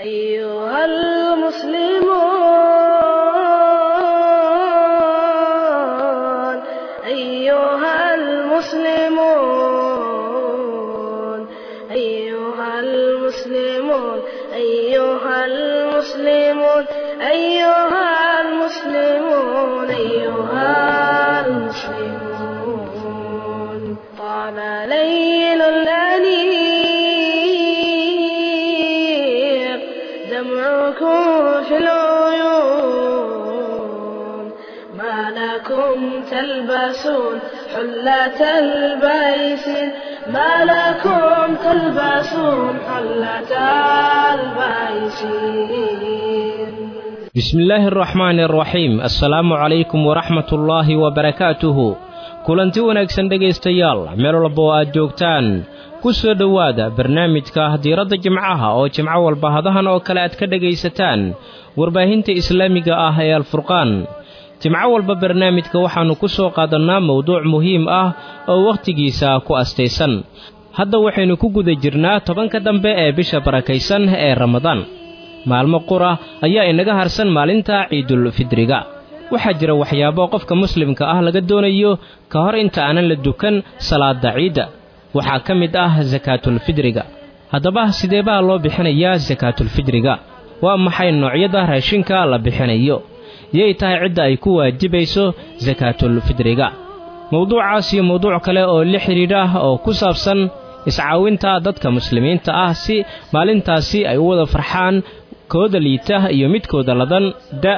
أيها المسلمون تلبسون حلة البيس ما لكم تلبسون حلة البيس bismi illaahi araxmaani araxiim assalaamu calaykum waraxmatullaahi wabarakaatuhu kulanti wanaagsan dhegaystayaal meel walba oo aad joogtaan ku soo dhowaada barnaamijka diiradda jimcaha oo jimco walba hadahan oo kale aad ka dhegaysataan warbaahinta islaamiga ah ee alfurqaan jimco walba barnaamijka waxaannu ku soo qaadannaa mowduuc muhiim ah oo wakhtigiisa ku astaysan. Hadda waxaynu ku guda jirnaa tobanka dambe ee bisha barakaysan ee ramadaan. Maalmo qura ayaa inaga harsan maalinta ciidulfidriga waxaa jira waxyaabo qofka muslimka ah laga doonayo ka hor inta aanan la dukan salaada ciidda. Waxaa ka mid ah sakaatulfidriga haddaba sidee baa loo bixinayaa sakaatulfidriga waa maxay noocyada raashinka la bixinayo yay tahay cidda ay ku waajibayso sakaatulfidriga mowduucaas iyo mowduuc kale oo la xidhiidha oo ku saabsan iscaawinta dadka muslimiinta ah si maalintaasi ay u wada farxaan kooda liita iyo midkooda ladan da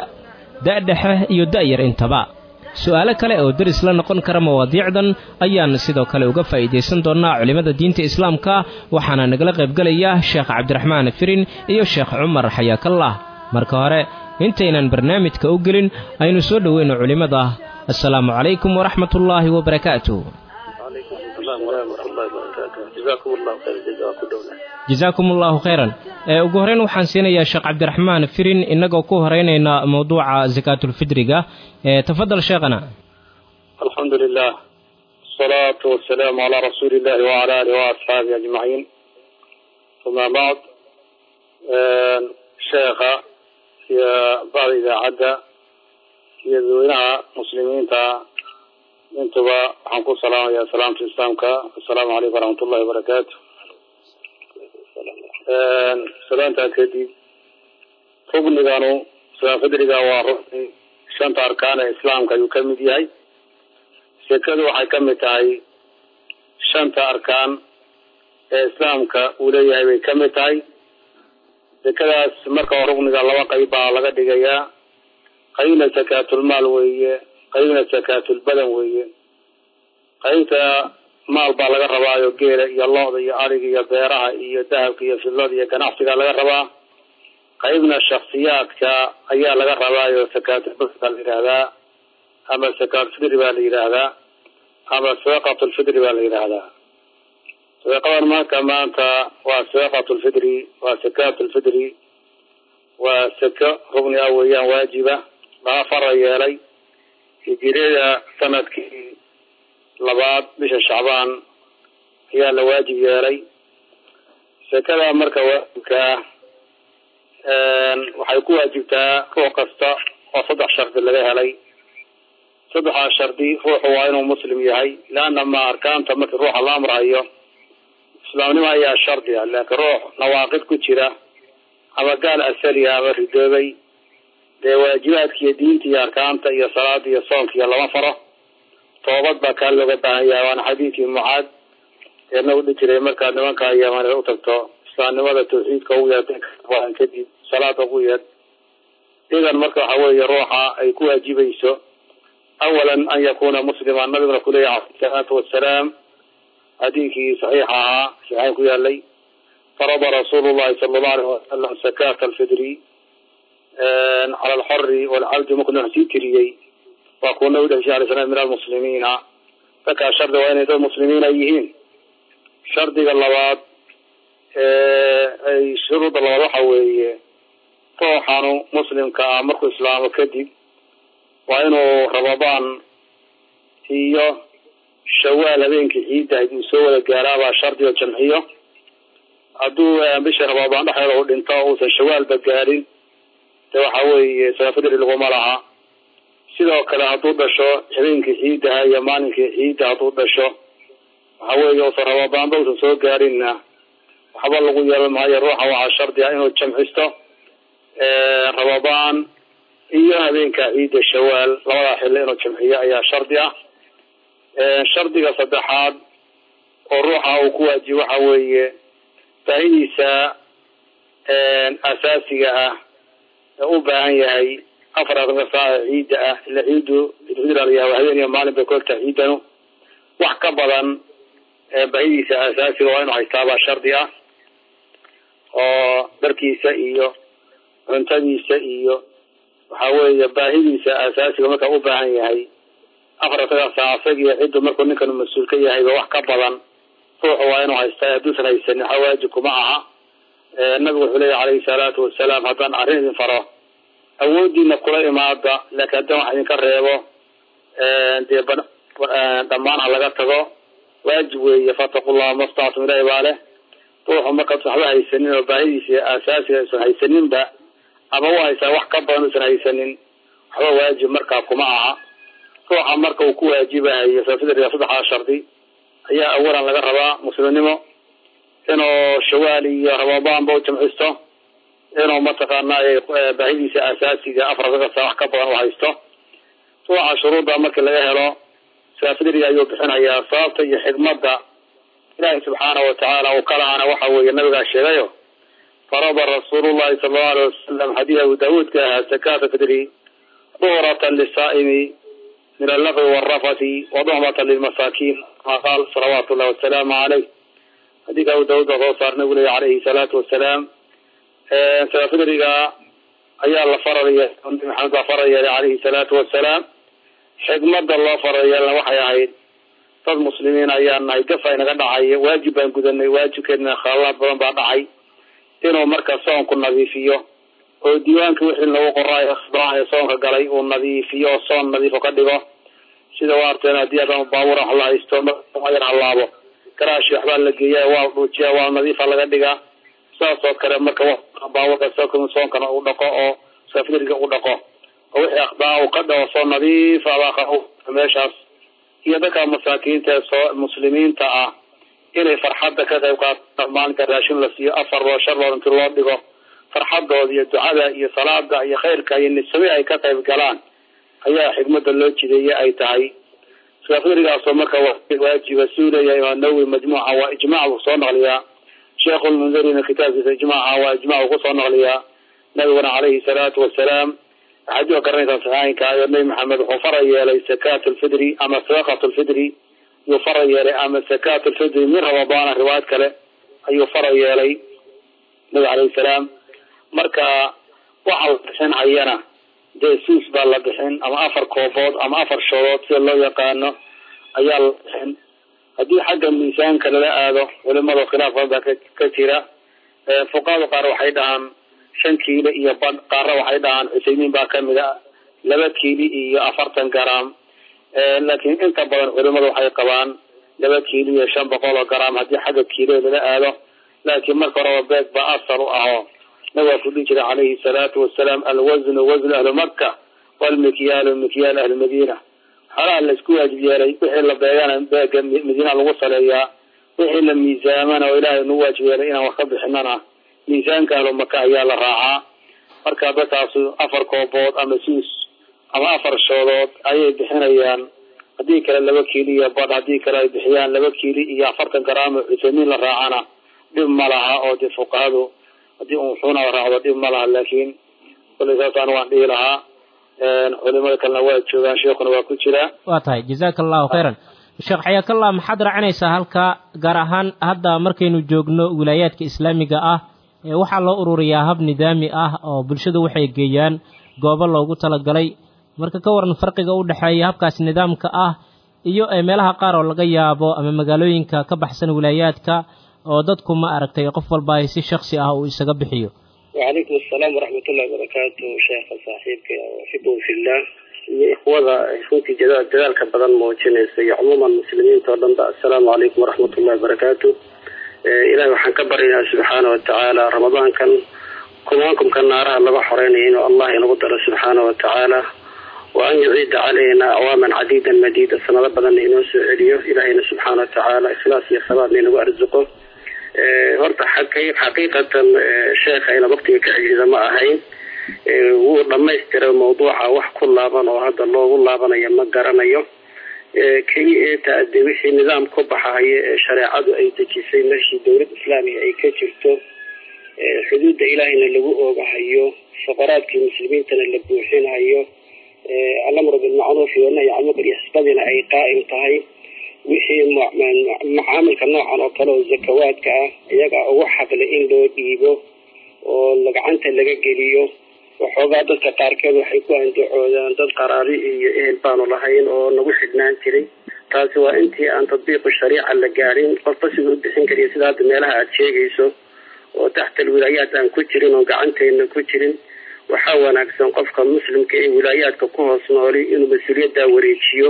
da'dhexe iyo da'yar intaba. Su'aalo kale oo deris la noqon kara mawaadiicdan ayaan sidoo kale uga faa'iidaysan doonnaa culimmada diinta islaamka waxaana nagala qaybgelaya sheekh cabdiraxmaan firin iyo sheekh cumar xayaakallah marka hore intaynan barnaamijka u gelin aynu soo dhoweyno culimmada assalaamu calaykum waraxmatullaahi wabarakaatu jasaakum allaahu khayran ee ugu horrayn waxaan siinayaa sheekh cabdiraxmaan firin innagoo ku horaynaynaa mowduuca sakaatulfidriga ee tafadal sheekhana. Alxamdu lilah asalaatu wasalaamu calaa rasuuli illahi wacala alihi waasxaabihi ajmaciin. Uma bacd. Sheekha iyo bacda idaacadda iyo dadweynaha muslimiinta intuba waxaan ku salaamayaa salaamta islaamka. Assalaamu calaykum waraxmat ullahi wabarakaatu salaantaa kadib rukniganu salaafidriga waa rukni shanta arkaan ee islaamka ayuu ka mid yahay. Sekadu waxay ka mid tahay shanta arkaan ee islaamka uu leeyahay bay ka mid tahay sekadaas marka rukniga laba qayb baa laga dhigayaa. Qaybna sakaatulmaal weeye qaybna sakaatulbadan weeye. Qaybta maal baa laga rabaayo geela iyo lo-da iyo ariga iyo beeraha iyo dahabka iyo fidlada iyo ganacsiga laga rabaa. Qaybna shaksiyaadka ayaa laga rabaayo sakaatulbas baa la yidhaahdaa ama sakaatulfidri baa la yidhaahdaa ama sadaqatulfidri baa la yidhaahdaa sadaqadan marka maanta waa sadaqatulfidri waa sakaatulfidri waa sako rugni ah weeyaan waajiba laga fara yeelay. Hijirada sannadkii labaad bisha shacbaan ayaa la waajib yeelay. Sekada marka waajibkaa waxay ku waajibtaa ruux kasta oo saddex shardi laga helay. Saddexdaa shardi ruuxu waa inuu muslim yahay leanna ma arkaanta markii ruuxa la amrayo islaamnimo ayaa shardi ah laakiin ruux nawaaqid ku jira ama gaal asaliya ama ridoobay dee waajibaadka iyo diinta iyo arkaanta iyo salaada iyo soonka iyo lama faro. Toobad baa kaa looga baahan yahay waana xadiidkii mucaad eena udhi jiray markaad nimanka yamaanida u tagto islaamnimada tawxiidka ugu yeedaan kadib salaada ugu yeed idan marka waxa weeye ruuxa ay ku waajibayso awalan an yakuna muslima nabiguna kuleeyahy alayhi salaatu wasalaam xadiidkii saxiixa ahaa saxiixayn ku yaalay farada rasuulu llahi sala allahu alayh wasalam sakata alfidri cala alxori walcabdi mukna sii tiriyey. Waa kuwa nabi dhashay alay slam min almuslimiina dadkaa shardi waa inay dad muslimiina yihiin. Shardiga labaad ay shuruudda labaad waxa weeye ruuxanu muslimka ah markuu islaamo kadib waa inuu ramadaan iyo shawaal habeenkii ciidda hadduu soo wada gaaraabaa shardi oo jamciyo. Hadduu bisha ramadaan dhexdeeda u dhinto uusan shawaalba gaarin de waxa weeye salaafadri laguma laha. Sidoo kale hadduu dhasho habeenkii ciidaha iyo maalinkii ciidda hadduu dhasho waxa weeye uusan ramadaanba uusan soo gaarinna. Waxba lagu yeelan maayo ruuxa waxaa shardi ah inuu jamcisto ramadaan iyo habeenka ciidda shawaal. Labadaa xilli inuu jamciyo ayaa shardi ah shardiga saddexaad oo ruuxa uu ku waajibo waxa weeye baahidiisa asaasiga ah ee u baahan yahay afar afarka ciidda ah ila ciidu idulyaha habeen iyo maalin bay kolta ciidanu wax ka badan baahidiisa asaasiga waa inuu haystaabaa shardi ah oo dharkiisa iyo cuntadiisa iyo waxa weeye baahidiisa asaasiga marka u baahan yahay afar afarka saaca isagiyo ciddu markuu ninkan mas'uul ka yahayba wax ka badan ruuxu waa inuu haystaa hadduusan haysanin waxa waajib kuma aha. Nabigu wuxuu leeyahy calayhi salaatu wasalaam haddaan arrin idin faro awoodiina kula imaada laakiin haddaan wax idinka reebo dee dhammaan ha laga tago. Waajib weeye fataqu llaha mastactum ilahi baa leh. Ruuxu markaas waxba haysanin oo baahidiisa asaasiga usan haysaninba ama u haysaa wax ka badan usan haysanin waxba waajib markaa kuma aha ruuxa marka uu ku waajibahayo saafidriga saddexdaa shardi ayaa awalan laga rabaa muslimnimo inuu shawaal iyo ramadaanba u jamcisto inuu mataqaanay baahidiisa asaasiga afar kasa wax ka badan u haysto. Ruuxa shuruudda markii laga helo saafidriga ayuu bixinayaa sababta iyo xikmadda ilaahi subxaana watacaala uu ka lahaana. Waxa weeye nabigaa sheegayo farada rasuulullahi sala allau alay wasalam xadiis abu daawuudka ahaa zakaata fidri duhratan lisaa'imi min allaqwi waalrafati waduhmatan lilmasaakiin kama qaal llahi wasalaamu caleyh xadiika abu daawud baa soo saar nabigu leeya calayhi salaatu wasalaam saafidriga ayaa la nabi maxamed baa farar yeelay calayhi salaatu wasalaam xikmada loo farar yeelna waxay ahayd dad muslimiin ayaan nahay gaf aynaga dhacay waajib baan gudanay waajibkeedna khaalaad badan baa dhacay inuu marka soonku nadiifiyo oo diiwaanka wixii lagu qoraayo soonka galay uu nadiifiyo oo soon nadiifo ka dhigo sida waa arteen haddii adan baabuura wax la haysto yar halaabo garaashi waxbaa la geeya waa dhuujiya waa nadiifa laga dhigaa. Saas oo kale marka baabuurka soonkana u dhaqo oo saafidriga u dhaqo oo wixii akhdaa uu ka dhago soo nadiifa meeshaas. Iyo dadka masaakiinta ee soo muslimiinta ah inay farxadda ka qayb qaataan maalinka raashin la siiyo afar loo shar loo inti loo dhigo farxadooda iyo ducada iyo salaada iyo khayrka iyo nisami ay ka qayb galaan ayaa xikmada loo jideeye ay tahay. Saafidrigaasoo marka waajiba suu leeyahay imaam nawowi majmuuca waa ijmac buu soo naqliyaa. Sheekhulmundirina kitaabkiisa ijmaaca waa ijmac uu ku soo naqliyaa. Nabiguna calayhi salaatu wasalaam waxaad u garanaysaa saxaayinka ayo nabi maxamed wuxuu fara yeelay zakaat lfidri ama sadaqat lfidri ayuu fara yeelay ama zakaat lfidri min ramadaana riwaayad kale. Ayuu fara yeelay nabi calayhi salaam. Marka waxa la bixin hayana dee suus baa la bixin ama afar koobood ama afar shoodood sida loo yaqaano ayaa la bixin. Haddii xagga miisaanka lala aado culimada khilaaf badan baa ka jira. Fuqahada qaar waxay dhahaan shan kiilo iyo badh qaarna waxay dhahaan cusaymiin baa ka mid a laba kiili iyo afartan garaam. Laakiin inta badan culimadu waxay qabaan laba kiili iyo shan boqol oo garaam haddii xagga kiilo lala aado. Laakiin marka horeba beeg baa asal u aho nabigaa ku dhihi jiray calayhi salaatu wasalaam alwasnu wasnu ahli maka walmikyaalu mikyaal ahli madiina. Xoolaha la isku waajib yeelay wixii la beegana beega madiina lagu saleeyaa wixii la miisaamana oo ilaahay nagu waajib yeelay inaan wax ka bixinana miisaanka ahlu maka ayaa la raacaa. Marka dadkaasu afar koobood ama suus ama afar shoodood ayay bixinayaan. Haddii kale laba kiili iyo badh haddii kale ay bixiyaan laba kiili iyo afartan garaam oo cusaymiin la raacana dhib ma laha oo dee fuqahadu haddii un la raacdo dhib ma laha laakiin kullay saasaan waan dhihi lahaa culimada kalena waa joogaan sheekuna waa ku jiraa waa tahay. Jazaaka allahu khayran. Sheekh xayaakallah maxaad raacinaysaa halkaa gaar ahaan hadda markaynu joogno wilaayaadka islaamiga ah? Waxaa loo ururiyaa hab nidaami ah oo bulshadu waxay geeyaan goobo loogu talagalay. Marka ka waran farqiga u dhexeeya habkaas nidaamka ah iyo meelaha qaar oo laga yaabo ama magaalooyinka ka baxsan wilaayaadka oo dadku ma aragtay qof walba si shaksi ah uu isaga bixiyo. Wacalaykum asalaam waraxmatullahi wabarakaatu sheekha saaxiibka uxibu fillah. Iyo ikhwada runtii dadaalka badan muujinaysa iyo cumuuman muslimiinta oo dhanba assalaamu calaykum waraxmatullahi wabarakaatu ilahi waxaan ka baryayaa subxaana watacaala ramadaankan kumaankumka naaraha laga xoreynaya inuu allah inagu daro subxaana watacaala wa an yuciida calayna acwaaman cadiidan madiida sanado badanna inoo soo celiyo ilahayna subxaana watacaala ikhlaas iyo sabaadna inagu arzuqo horta xaqiiqatan sheekha ina waktiga ka celiida ma ahayn. Wuu dhamaystiray mawduuca wax ku laaban oo hadda loogu laabanayo ma garanayo. Keliya ee taade wixii nidaam ku baxahayo ee shareecadu ay dejisay meeshii dowlad islaamiga ay ka jirto xuduudda ilaahayna lagu oogahayo faqaraadkii muslimiintana la buuxinayo alamru bilmacruufi wanahyi can munkar iyo xisbadiina ay qaa'im tahay wixii macaamilka noocan oo kale oo zakawaadka ah iyaga ugu xaqle in loo dhiibo oo gacanta laga geliyo waxoogaa dadka qaarkeed waxay ku andacoodaan dad qaraabi iyo ehel baanu lahayn oo nagu xidhnaan jiray. Taasi waa intii aan tadbiiqu shariica la gaadhin qofba siduu u bixin kariya sida hadda meelaha aada sheegayso oo taxta alwilaayaat aan ku jirin oo gacanteena ku jirin. Waxaa wanaagsan qofka muslimka ee wilaayaadka ku hoos nooli inuu mas'uuliyaddaa wareejiyo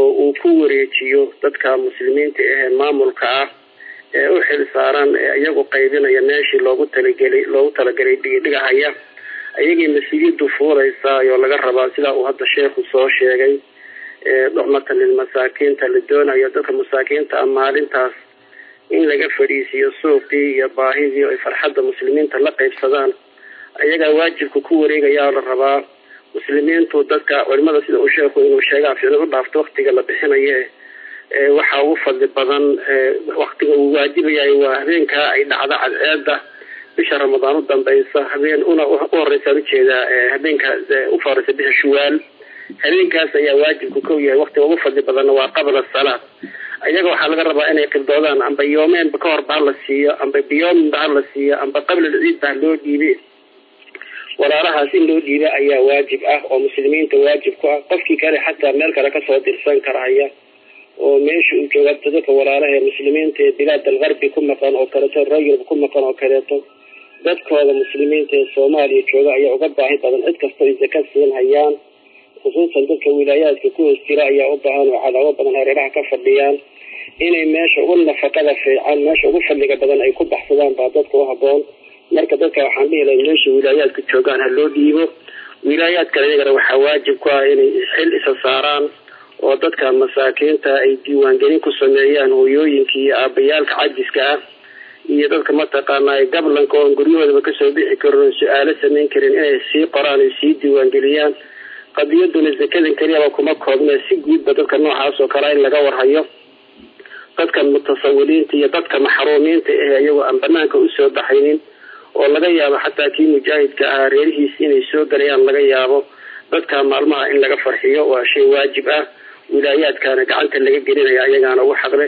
oo uu ku wareejiyo dadka muslimiinta ahee maamulka ah ee u xil saaran ee iyagu qaybinaya meeshii loogu talagelay loogu talagalay dhigahaya ayagii mas'uuliyaddu fuulaysaayoo laga rabaa sidaa uu hadda sheekhu soo sheegay ducmatan lilmasaakiinta la doonayo dadka masaakiinta ah maalintaas in laga fadhiisiiyo suuqii iyo baahidii ay farxadda muslimiinta la qaybsadaan. Ayagaa waajibka ku wareegayaa la rabaa muslimiintu dadka culimada sida uu sheekhu inuu sheegaa ficli u dhaafto waktiga la bixinaye waxaa ugu fadli badan waktiga uu waajibayahay waa habeenkaa ay dhacdo cadceeda bisha ramadaan u dambaysa habeen una u horeysaan u jeedaa habeenka u horeysa bisha shuwaal. Habeenkaas ayaa waajibku kow yahay waktiga ugu fadli badanna waa qabla salaad. Ayaga waxaa laga rabaa inay qibdoodaan amba yoomeenba ka horba ha la siiyo amba biyoominba ha la siiyo amba qabla ciidba loo dhiibe walaalahaas in loo dhiiba ayaa waajib ah oo muslimiinta waajib ku ah. Qofkii kale xataa meel kale ka soo dirsan karaya oo meesha uu jooga dadka walaalaha ee muslimiinta ee bilaad algarbi ku maqan oo kaleeto reer yurub ku maqan oo kaleeto dadkooda muslimiinta ee soomaaliya jooga ayaa uga baahi badan. Cid kasta ay zaka siin hayaan khusuusan dadka wilaayaadka ku hoos jira ayaa u baahan oo cadaabo badan hareeraha ka fadhiyaan. Inay meesha ugu nafaqada fiican meesha ugu fadliga badan ay ku baxsadaan baa dadka u haboon marka dadka waxaan dhihi meesha wilaayaadka joogaan ha loo dhiibo. Wilaayaadkale iyagana waxaa waajib ku ah inay xil isa saaraan oo dadka masaakiinta ay diiwaangelin ku sameeyaan hooyooyinka iyo aabayaalka cajiska ah. Iyo dadka mataqaanaa gablanka oon guryahoodaba ka soo bixi karin su'aalo samayn karin inay sii qoraan ay sii diiwaangeliyaan. Qadiyaduna zakadan keliyaba kuma koobne si guudba dadka noocaas oo kale in laga warhayo. Dadka mutasawiliinta iyo dadka maxruumiinta eh iyagoo aan banaanka u soo baxaynin oo laga yaabo xataa kii mujaahidka ahaa reerihiisi inay soo galayaan laga yaabo. Dadka maalmaha in laga farxiyo waa shay waajib ah. Wilaayaadkaana gacanta laga gelinaya ayagaana ugu xaqle.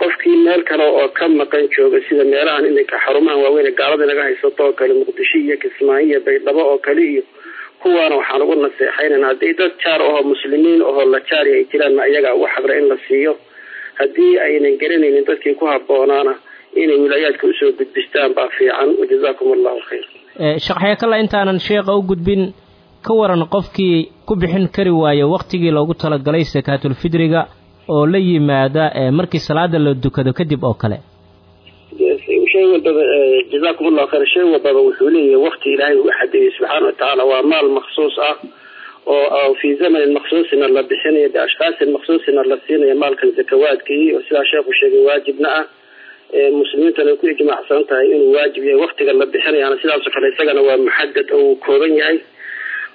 Qofkii meel kale oo ka maqan jooga sida meelahan iminka xarumahan waaweyn gaalada naga haysato oo kale muqdisho iyo kismaayo iyo baydhabo oo kale iyo kuwaana waxaan ugu naseexaynana haddii dad jaar ahoo muslimiin ahoo la jaari ay jiraan ayagaa ugu xaqle in la siiyo. Haddii aynan garanaynin dadkii ku haboonaana inay wilaayaadka u soo gudbistaan baa fiican. Wajazaakum allahu khayr. Shaqxya kale intaanan sheekha u gudbin ka waran qofkii ku bixin kari waayo wakhtigii loogu talagalay sakaatulfidriga oo la yimaada markii salaada la dukado kadib oo kale. Shay walbaba jazaakum allahu khayr. Shay walbaba wuxuu leeyahay wakti ilaahay uu xadeeyey subxaana watacaala waa maal maksuus ah oo fi zamanin maksuusina la bixinayo biashkaasin maksuusina la siinayo maalkan zakawaadkii. Oo sidaa sheekhu sheegay waajibna ah muslimiintana ku ijmaacsan tahay inuu waajib yahay waktiga la bixinayaana sidaasoo kale isagana waa muxadad oo uu kooban yahay.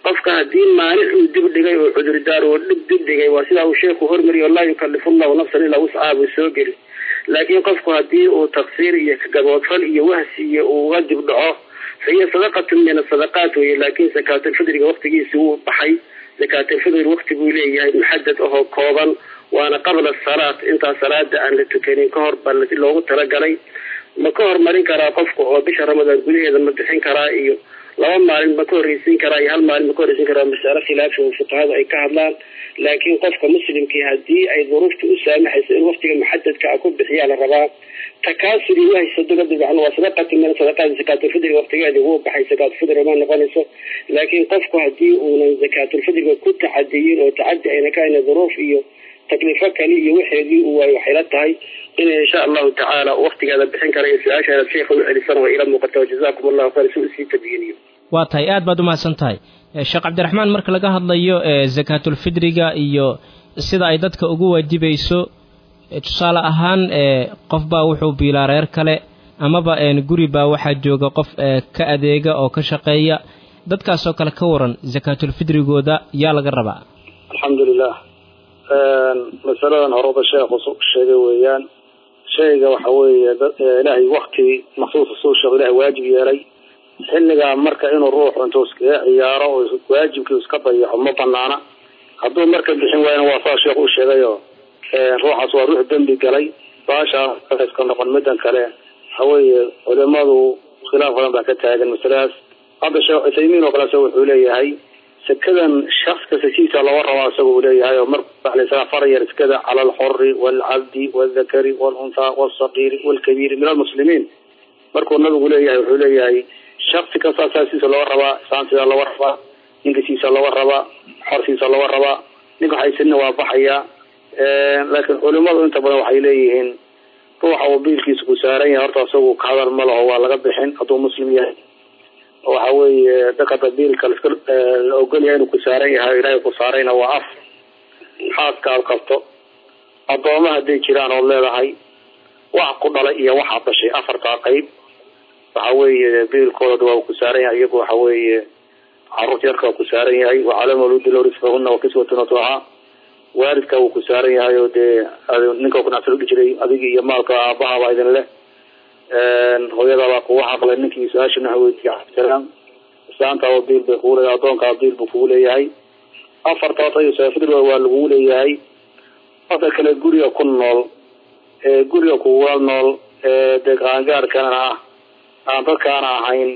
Qofka haddii maanic uu dib dhigay oo cudurdaar oo dhib dib dhigay waa sidaa uu sheekhu hormariyo laa yukalifu llahu nafsan ilaa wuscaha soo geli. Laakiin qofku haddii uu taqsiir iyo gaboodfal iyo wahsi iyo uuga dib dhaco fahiya sadaqatun min asadaqaat weye laakiin sakaatulfidriga waktigiisi wuu baxay. Sakaatulfidri wakti buu leeyahay muxadad ahoo kooban waana qabla salaat intaa salaada aan la tukanin ka hor baa loogu talagalay ma ka hormarin karaa qofka oo bisha ramadaan gudaheeda ma bixin karaa iyo laba maalin ma ka horreysiin karaa iyo hal maalin ma ka horreysiin karaa masalo khilaafi oo fuqahadu ay ka hadlaan. Laakiin qofka muslimkii haddii ay duruufta u saamaxayso in waktiga muxadadka a ku bixiyaa la rabaa takaasuri wahaysa dabadibcan waa sadaqatu min sadaqaati zakaatulfidriga waktigeedii wuu baxay zakaatulfidriga ma noqonayso. Laakiin qofku haddii uunan zakaatulfidriga ku tacadiyin oo tacadi ayna ka hayna duruuf iyo taklifo kale iyo waxeedii uu waayo waxay la tahay inay insha allahu tacaala waktigeeda bixin kara iyo su'aasheeda sheekha u celisan waa ila muuqata jazakum allahu khayr si u sii tadyiiniyo waa tahay aad baad umahadsan tahay. Sheekh cabdiraxmaan marka laga hadlayo zakaatulfidriga iyo sida ay dadka ugu waajibayso tusaale ahaan qof baa wuxuu biilaa reer kale amaba guri baa waxaa jooga qof ka adeega oo ka shaqeeya. Dadkaasoo kale ka waran zakaatulfidrigooda yaa laga rabaa. Alxamdulilah masaladan horeba sheekhu sheegay weeyaan shayga waxa weeye ilaahay wakti maksuusa suu sheego ilahay waajib yeelay. Xilligaa marka inuu ruuxu intuu iskaga ciyaaro oo waajibkii iska dayaco ma banaana hadduu marka bixin waayana waa saa sheekh u sheegayo ruuxaas waa ruux dembi galay. Baashaa iska noqon midan kale waxaweeye culimadu khilaaf badan baa ka taagan masaladaas hadda sheekh cuthaymiin oo kale isaga wuxuu leeyahay sekadan shaks kasta siisa looga rabaa isaga uu leeyahay oo marka faraya sekada cala alxuri waalcabdi waldakari walunthaa walsaqiiri walkabiiri min almuslimiin markuu nabigu leeyahay wuxuu leeyahay shaksi kasta saasiisa looga rabaa saansiisa looga rabaa ninkasiisa looga rabaa xorsiisa looga rabaa ninka haysanina waa baxayaa laakiin culimadu inta badan waxay leeyihiin ruuxa uu biilkiisa ku saaran yahay horta isagu ka hadal ma laho waa laga bixin hadduu muslim yahay waxa weeye dakada biilka la ogol yahay inuu ku saaran yahay ilaahay ku saarayna waa af. Xaaska aad qabto addooma hadday jiraan ood leedahay wax ku dhalay iyo waxaad dhashay afartaa qayb. Waxa weeye biilkooda waa ku saaran yahay iyagu waxa weeye carruurta yarka waa ku saaran yahay. Wacala mawludi low risqahuna wakiswatuna tuha waalidka wuu ku saaran yahay oo dee ninka kunacsan udhi jiray adiga iyo maalka aabahaba idin leh hooyadabaa kugu xaqlay ninkii su'aasha naha weydiiya salaam. Islaantaaba biil bay kugu leeyahay addoonkaa biil buu kugu leeyahay. Afarta horta iyo saafidr waa lagugu leeyahay. Dadka kale guriga ku nool guriga kugula nool ee dee ah. Aan dadkaana ahayn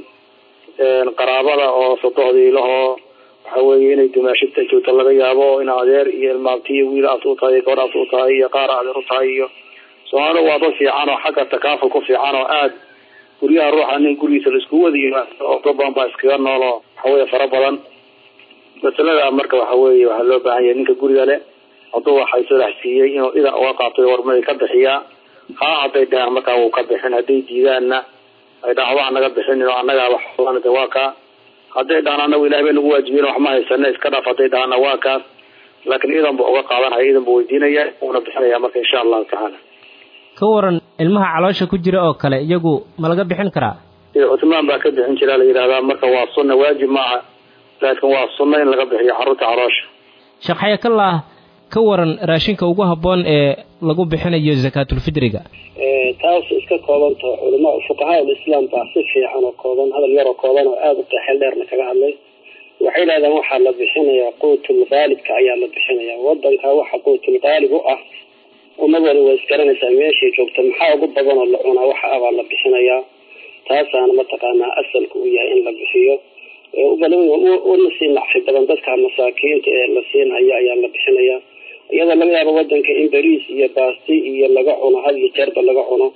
qaraabada oo sodohdii lahoo waxa weeye inay dumaashita joogto laga yaabo in adeer iyo ilmaabti iyo wiil aad u tahay gabadh aad u tahay iyo qaar adeer u tahay iyo soomaalidu waa dad fiican oo xagga takaaful ku fiican oo aada guryaha ruuxa nin gurigiisa la isku wada yimaado oo dad badan baa iskaga nool oo waxaweye fara badan. Masalada marka waxa weeye waxaa loo baahan yahay ninka guriga le hadduu waxay soo dhex siiyey inuu idan uga qaabtay warmay ka bixiyaa haa hadday dhahaan markaa wuu ka bixin hadday diidaanna ay dhahaan wax naga bixinin annagaa wax waa kaa hadday dhahaan anagu ilahay bay nagu waajibiyen wax ma haysana iska dhaaf hadday dhahaana waa kaas laakiin idan bu uga qaadanaya idan bu weydiinaya uuna bixinaya marka insha allahu tacaala ka waran ilmaha caloosha ku jira oo kale iyagu ma laga bixin karaa? Cuthmaan baa ka bixin jira la yidhahdaa marka waa sunna waajib maaha laakiin waa sunna in laga bixiyo carruurta caloosha. Sheekh xayakallah ka waran raashinka ugu habboon ee lagu bixinayo zakaatulfidriga taas iska koobantaho culama fuqahaa ulislaam baa si fiican oo kooban hadal yaroo kooban oo aada u qeexel dheerna kaga hadlay. Waxay yidhahdeen waxaa la bixinayaa quutul qaalibka ayaa la bixinayaa. Wadanka waxa quutul qaalib u ah ummadooda way isgaranaysaa meeshay joogto maxaa ugu badan oo la cunaa waxa abaa la bixinayaa. Taasaana mataqaanaa asalka u yahay in la bixiyo. Una sii nacfi badan dadka masaakiinta ee la siinhayo ayaa la bixinayaa iyadoo laga yaabo wadanka in bariis iyo baasti iyo laga cuno had iyo jeerba laga cuno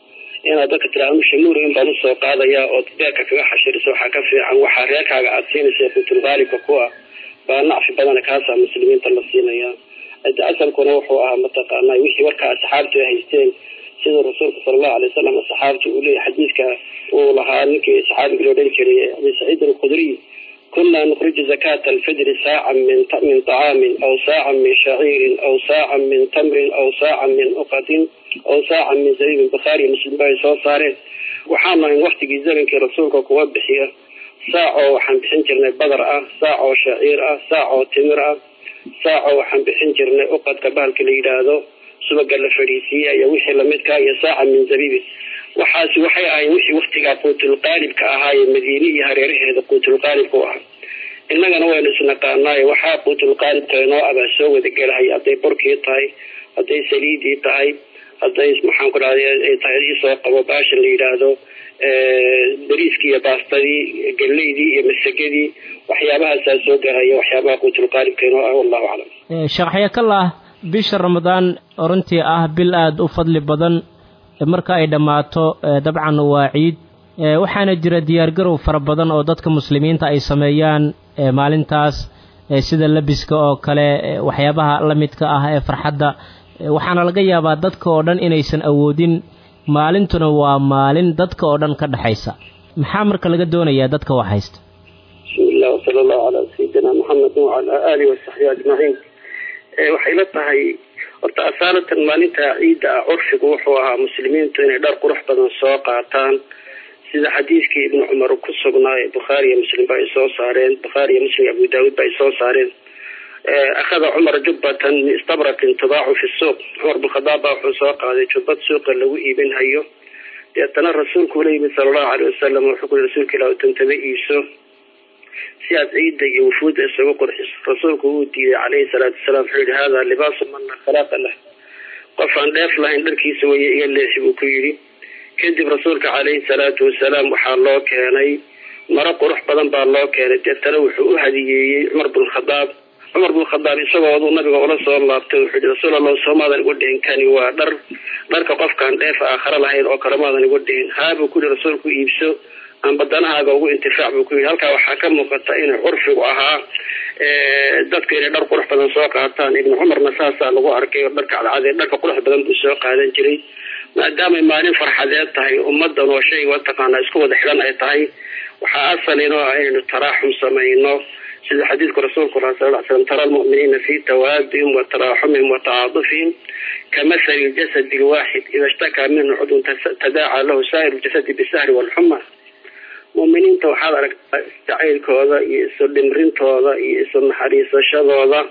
inaad dadka tira anu shamuur in baan u soo qaadaya ood beerka kaga xashiriso waxaa ka fiican waxaa reerkaaga aada siinaysa quutulqaalibka ku ah baa nacfi badana kaasaa muslimiinta la siinaya asalkuna wuxuu ahaa mataqaana wixii warkaa asxaabtu ay haysteen sida rasuulka salallahu alay wasalam saxaabta uu leeyay xadiidka uu lahaa ninkii saxaabiga loo dhan jiray abi saciid alkhudriy kuna nukriju zakata alfajri saaca min min طacaamin aw saaca min shaciirin aw saaca min tamrin aw saaca min uqatin aw saaca min zabibin bukhaari muslim ba soo saareen. Waxaan nahay waktigii zamankii rasuulka kuwa bixiya saac oo waxaan bixin jirnay badar ah saac oo shaciir ah saac oo timir ah saaco waxaan bixin jirnay uqadka baalka la yidhaahdo subaga la fadhiisiiyey ah iyo wixii lamidka iyo saaca min zabibi waxaasi waxay ahayn wixii waktigaa quutulqaalibka ahaaye madiine iyo hareeraheeda quutulqaalibka u aha innagana waynu isnaqaanaayo waxaa quutulqaalibka inoo abaa ah soo wadagelahay hadday burkii tahay hadday saliidii tahay hadday maxaanku dhahda tahay isoo qabo baashan la yidhaahdo bariiskii iyo baastadii galeydii iyo masagadii waxyaabahaasaa soo galaya waxyaabaha quutulqaalibka inoo ah wallahu aclam. Sheekh xayakallah bisha ramadaan runtii ah bil aada u fadli badan marka ay dhammaato dabcan waa ciid waxaana jira diyaargarow fara badan oo dadka muslimiinta ay sameeyaan maalintaas sida labiska oo kale waxyaabaha la midka ah ee farxadda waxaana laga yaabaa dadka oo dhan inaysan awoodin maalintuna waa maalin dadka oo dhan ka dhexaysa maxaa marka laga doonayaa dadka wax haysta? Bismi illah wasala allahu calaa sayidina maxamedin wacalaa aalihi wasaxbihi ajmaciin waxay la tahay horta asaalatan maalinta ciidda ah curfigu wuxuu ahaa muslimiintu inay dhar qurux badan soo qaataan. Sida xadiidkii ibnu cumar ku sugnaa bukhaari iyo muslim ba ay soo saareen bukhaari iyo muslim iyo abu daawuud ba soo saareen akhada cumar jubbatan istabratin tubaacu fi suuq. Cumar bin khadaab baa wuxuu soo qaaday jubbad suuqa lagu iibin hayo. Deetana rasuulku ula yimid sala allahu caleyh wasalam wuxuu kuli rasuulka ilah tantaba iibso si aad ciidda iyo wufuudda isugu qurxiso rasuulku wuu diiday caleyhi salaatu wasalaam wuxuu yihi hada libaasu man la khalaqa lah. Qof aan dheef lahayn dharkiisa weye iga leexi buu ku yidhi. Kadib rasuulka caleyhi salaatu wasalaam waxaa loo keenay maro qurux badan baa loo keenay. Deetana wuxuu u hadiyeeyey cumar bin khadaab cumar bin khadaab isagoo aduu nabiga ula soo laabtay wuxuu yihi rasuul allah soomaadan igu dhihin kani waa dhar dharka qofkaan dheef aakhare lahayn oo kalemaadan igu dhihin. Haabuu ku yihi rasuulku iibso amba danahaaga ugu intifaac buu ku yidhi. Halkaa waxaa ka muuqata inay curfigu ahaa dadku inay dhar qurux badan soo qaataan. Ibnu cumarna saasaa lagu arkay oo dharka cadcadee dharka qurux badan buu soo qaadan jiray. Maadaamay maalin farxadeed tahay ummadan oo shayga mataqaanaa isku wada xidhan ay tahay waxaa asal inoo ah inaynu taraaxum samayno sida xadiidku rasuulku sal tara almu'miniina fi tawaadihim wa taraaxumihim wa tacaadufihim kamahali ljasadi alwaaxid ida shtakaa minhu cudun tadaaca lahu saa'ir ljasadi bisahri walxuma muuminiinta waxaad aragtaa isjacaylkooda iyo isu dhimrintooda iyo isu naxariisashadooda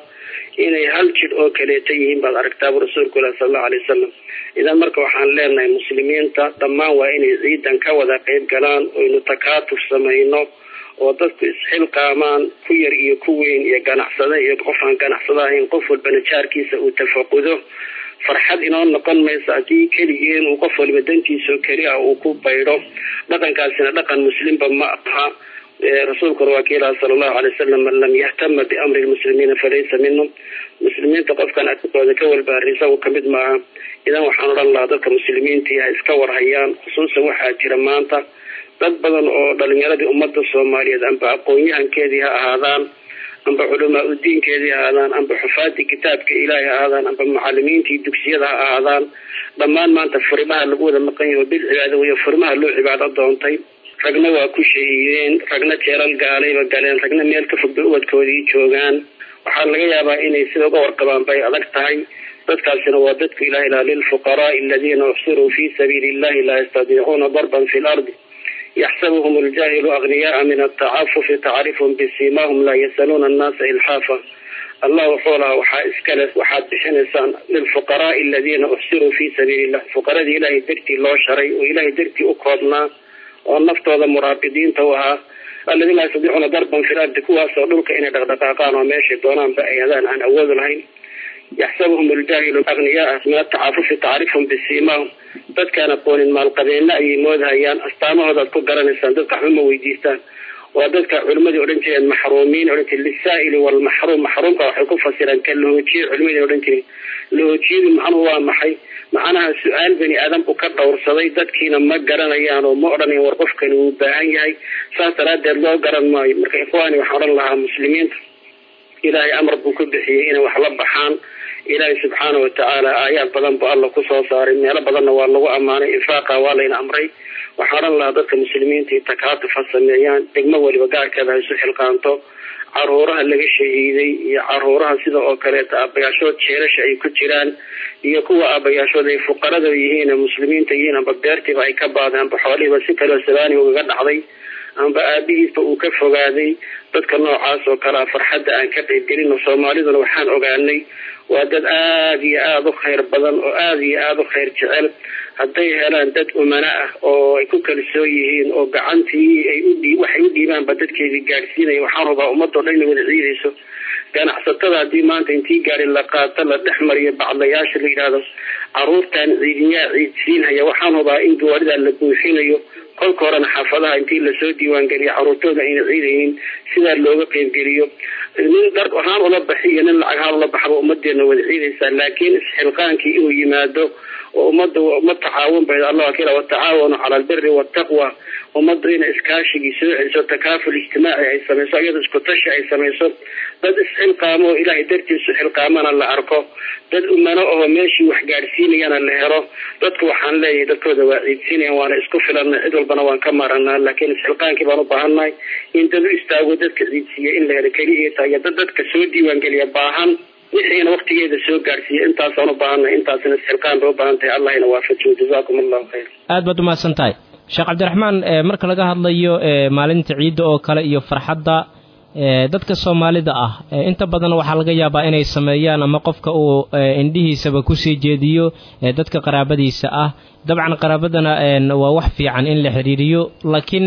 inay hal jidh oo kaleeta yihiin baad aragtaabu rasuulku ilah sala allahu alay wasalam idan marka waxaan leenahay muslimiinta dhammaan waa inay ciidan ka wada qeyb galaan oynu takaatuf samayno oo dadku isxilqaamaan ku yar iyo ku weyn iyo ganacsade iyo qof aan ganacsado ahayn qof walbana jaarkiisa uu tafaqudo. Farxad inoo noqon maysa haddii keligeen uu qof waliba dantiisao keli ah uu ku baydho dhaqankaasina dhaqan muslimba ma aha. Rasuulkuna waa sala allahu alay wasalam man lam yahtama biamri lmuslimiina falaysa minhum. Muslimiinta qofkan akooda ka walbaari isagu ka mid maaha. Idan waxaan odhan lahaa dadka muslimiintii ha iska warhayaan khusuusan waxaa jira maanta dad badan oo dhalinyaradii ummadda soomaaliyeed amba aqoon-yahankeedii ha ahaadaan amba culamaa udiinkeedii ha ahaadaan amba xufaadii kitaabka ilaahi ha ahaadaan amba macalimiintii dugsiyada ha ahaadaan dhammaan maanta furimaha lagu wada maqan yaho bil cibaado weyo furimaha loo cibaado doontay ragna waa ku shahiideen ragna jeelal gaalayba galeen ragna meel ka fog bay ubadkoodii joogaan. Waxaa laga yaabaa inay sida uga warqabaan bay adag tahay. Dadkaasina waa dadku ilahi laa lilfuqaraai aladiina uxsiruu fi sabiili illahi laa yastadiicuuna darban fi lardi yaxsabuhum aljahilu agniyaaa min atacafufi tacrifhum bisimaahum laa yasaluuna annaasa ilxaafa allah wuxuu lahaa waxaa iskale waxaad bixinaysaan lilfuqaraai aladiina uxsiruu fi sabiili illah fuqaradii ilaahay dartii loo sharay oo ilaahay dartii u koobnaa oo naftooda muraabidiinta u ahaa aladiina laa yastadiicuuna darban fi lardi kuwaasoo dhulka inay dhaqdhaqaaqaan oo meeshay doonaanba ay hadaan aan awood lahayn yaxsabuhum aljahilu agniyaaa min atacafufi tacrifhum bisimaahum dadkaan aqoonin maalqabeena ayay moodahayaan astaamahoodaad ku garanaysaan dadka waxba weydiistaan waa dadka culimadii odhan jireen maxruumiin odhan jire lisaa'ili walmaxruum maxruumka waxay ku fasiraan ka lahoojiye culimadii odhan jireen lahoojiyadu macnuhu waa maxay macnaha su'aal bani aadamku ka dhowrsaday dadkiina ma garanayaan oo ma odhanayan war qofkani wuu baahan yahay saas daraadeed loo garan maayo marka ikhwaani waxaan odhan lahaa muslimiinta ilaahay amar buu ku bixiyey inay wax la baxaan ilaahay subxaana watacaala aayaad badan bu alla ku soo saaray meelo badanna waa lagu ammaanay infaaqa waa layna amray. Waxaa odhan lahaa dadka muslimiinta takaatuf sameeyaan degmo weliba gaarkeeda ha isu xilqaanto. Caruuraha laga shahiiday iyo caruuraha sida oo kaleeta aabayaashood jeelasha ay ku jiraan iyo kuwa aabayaashood ay fuqarada yihiin muslimiinta yihiin amba beertiiba ay ka baadeen amba si kaleo sabaani ugaga dhacday amba aabihiisba uu ka fogaaday. Dadka noocaas oo kalea farxadda aan ka qaybgelino soomaaliduna waxaan ogaanay waa dad aada iyo aada u khayr badan oo aada iyo aada u khayr jecel. Hadday helaan dad umana ah oo ay ku kalsoon yihiin oo gacantii ay waxay u dhiibaanba dadkeedii gaadhsiinaya. Waxaan rabaa ummadoo dhan inay wada ciidayso ganacsatada haddii maanta intii gaari la qaato la dhex mariyo bacdayaasha la yidhaahdo caruurtan ciidinyaa ciidsiinhaya waxaan rabaa in gawaaridaa la buuxinayo. Kolka horena xaafadaha intii la soo diiwaangeliyo caruurtooda ayna ciidaynin sidaa looga qeybgeliyo nin dhar ahaan ula baxi iyo nin lacag ahaan ula baxba ummadeena wada ciidaysaa laakiin isxilqaankii inuu yimaado oo ummadda ummad tacaawun bay allah kila watacaawanu cala albiri waltaqwa ummaddu inay iskaashigii soo celiso takaaful ijtimaaci ay samayso iyadoo isku tashi ay samayso dad isxilqaamo oo ilaahay dartiisu xilqaamana la arko. Dad umano oo meeshii wax gaadhsiinayana la helo. Dadku waxaan leeyahay dadkooda waa ciidsiinayan waana isku filanay cid walbana waan ka maranaa laakiin isxilqaankii baan u baahannahay in dad u istaago dadka ciidsiiya in la helo keliya tahay dad dadka soo diiwaangeliya baahan. Wixiina waktigeeda soo gaadhsiiya intaasaan u baahannahay intaasina isxilqaan bay u baahan tahay allah ina waafajiyo jazaakum allahu khayr. Aad baad umahadsan tahay sheekh cabdiraxmaan marka laga hadlayo maalinta ciidda oo kale iyo farxadda dadka soomaalida ah inta badan waxaa laga yaabaa inay sameeyaan ama qofka uu indhihiisaba ku sii jeediyo dadka qaraabadiisa ah. Dabcan qaraabadana waa wax fiican in la xiriiriyo laakiin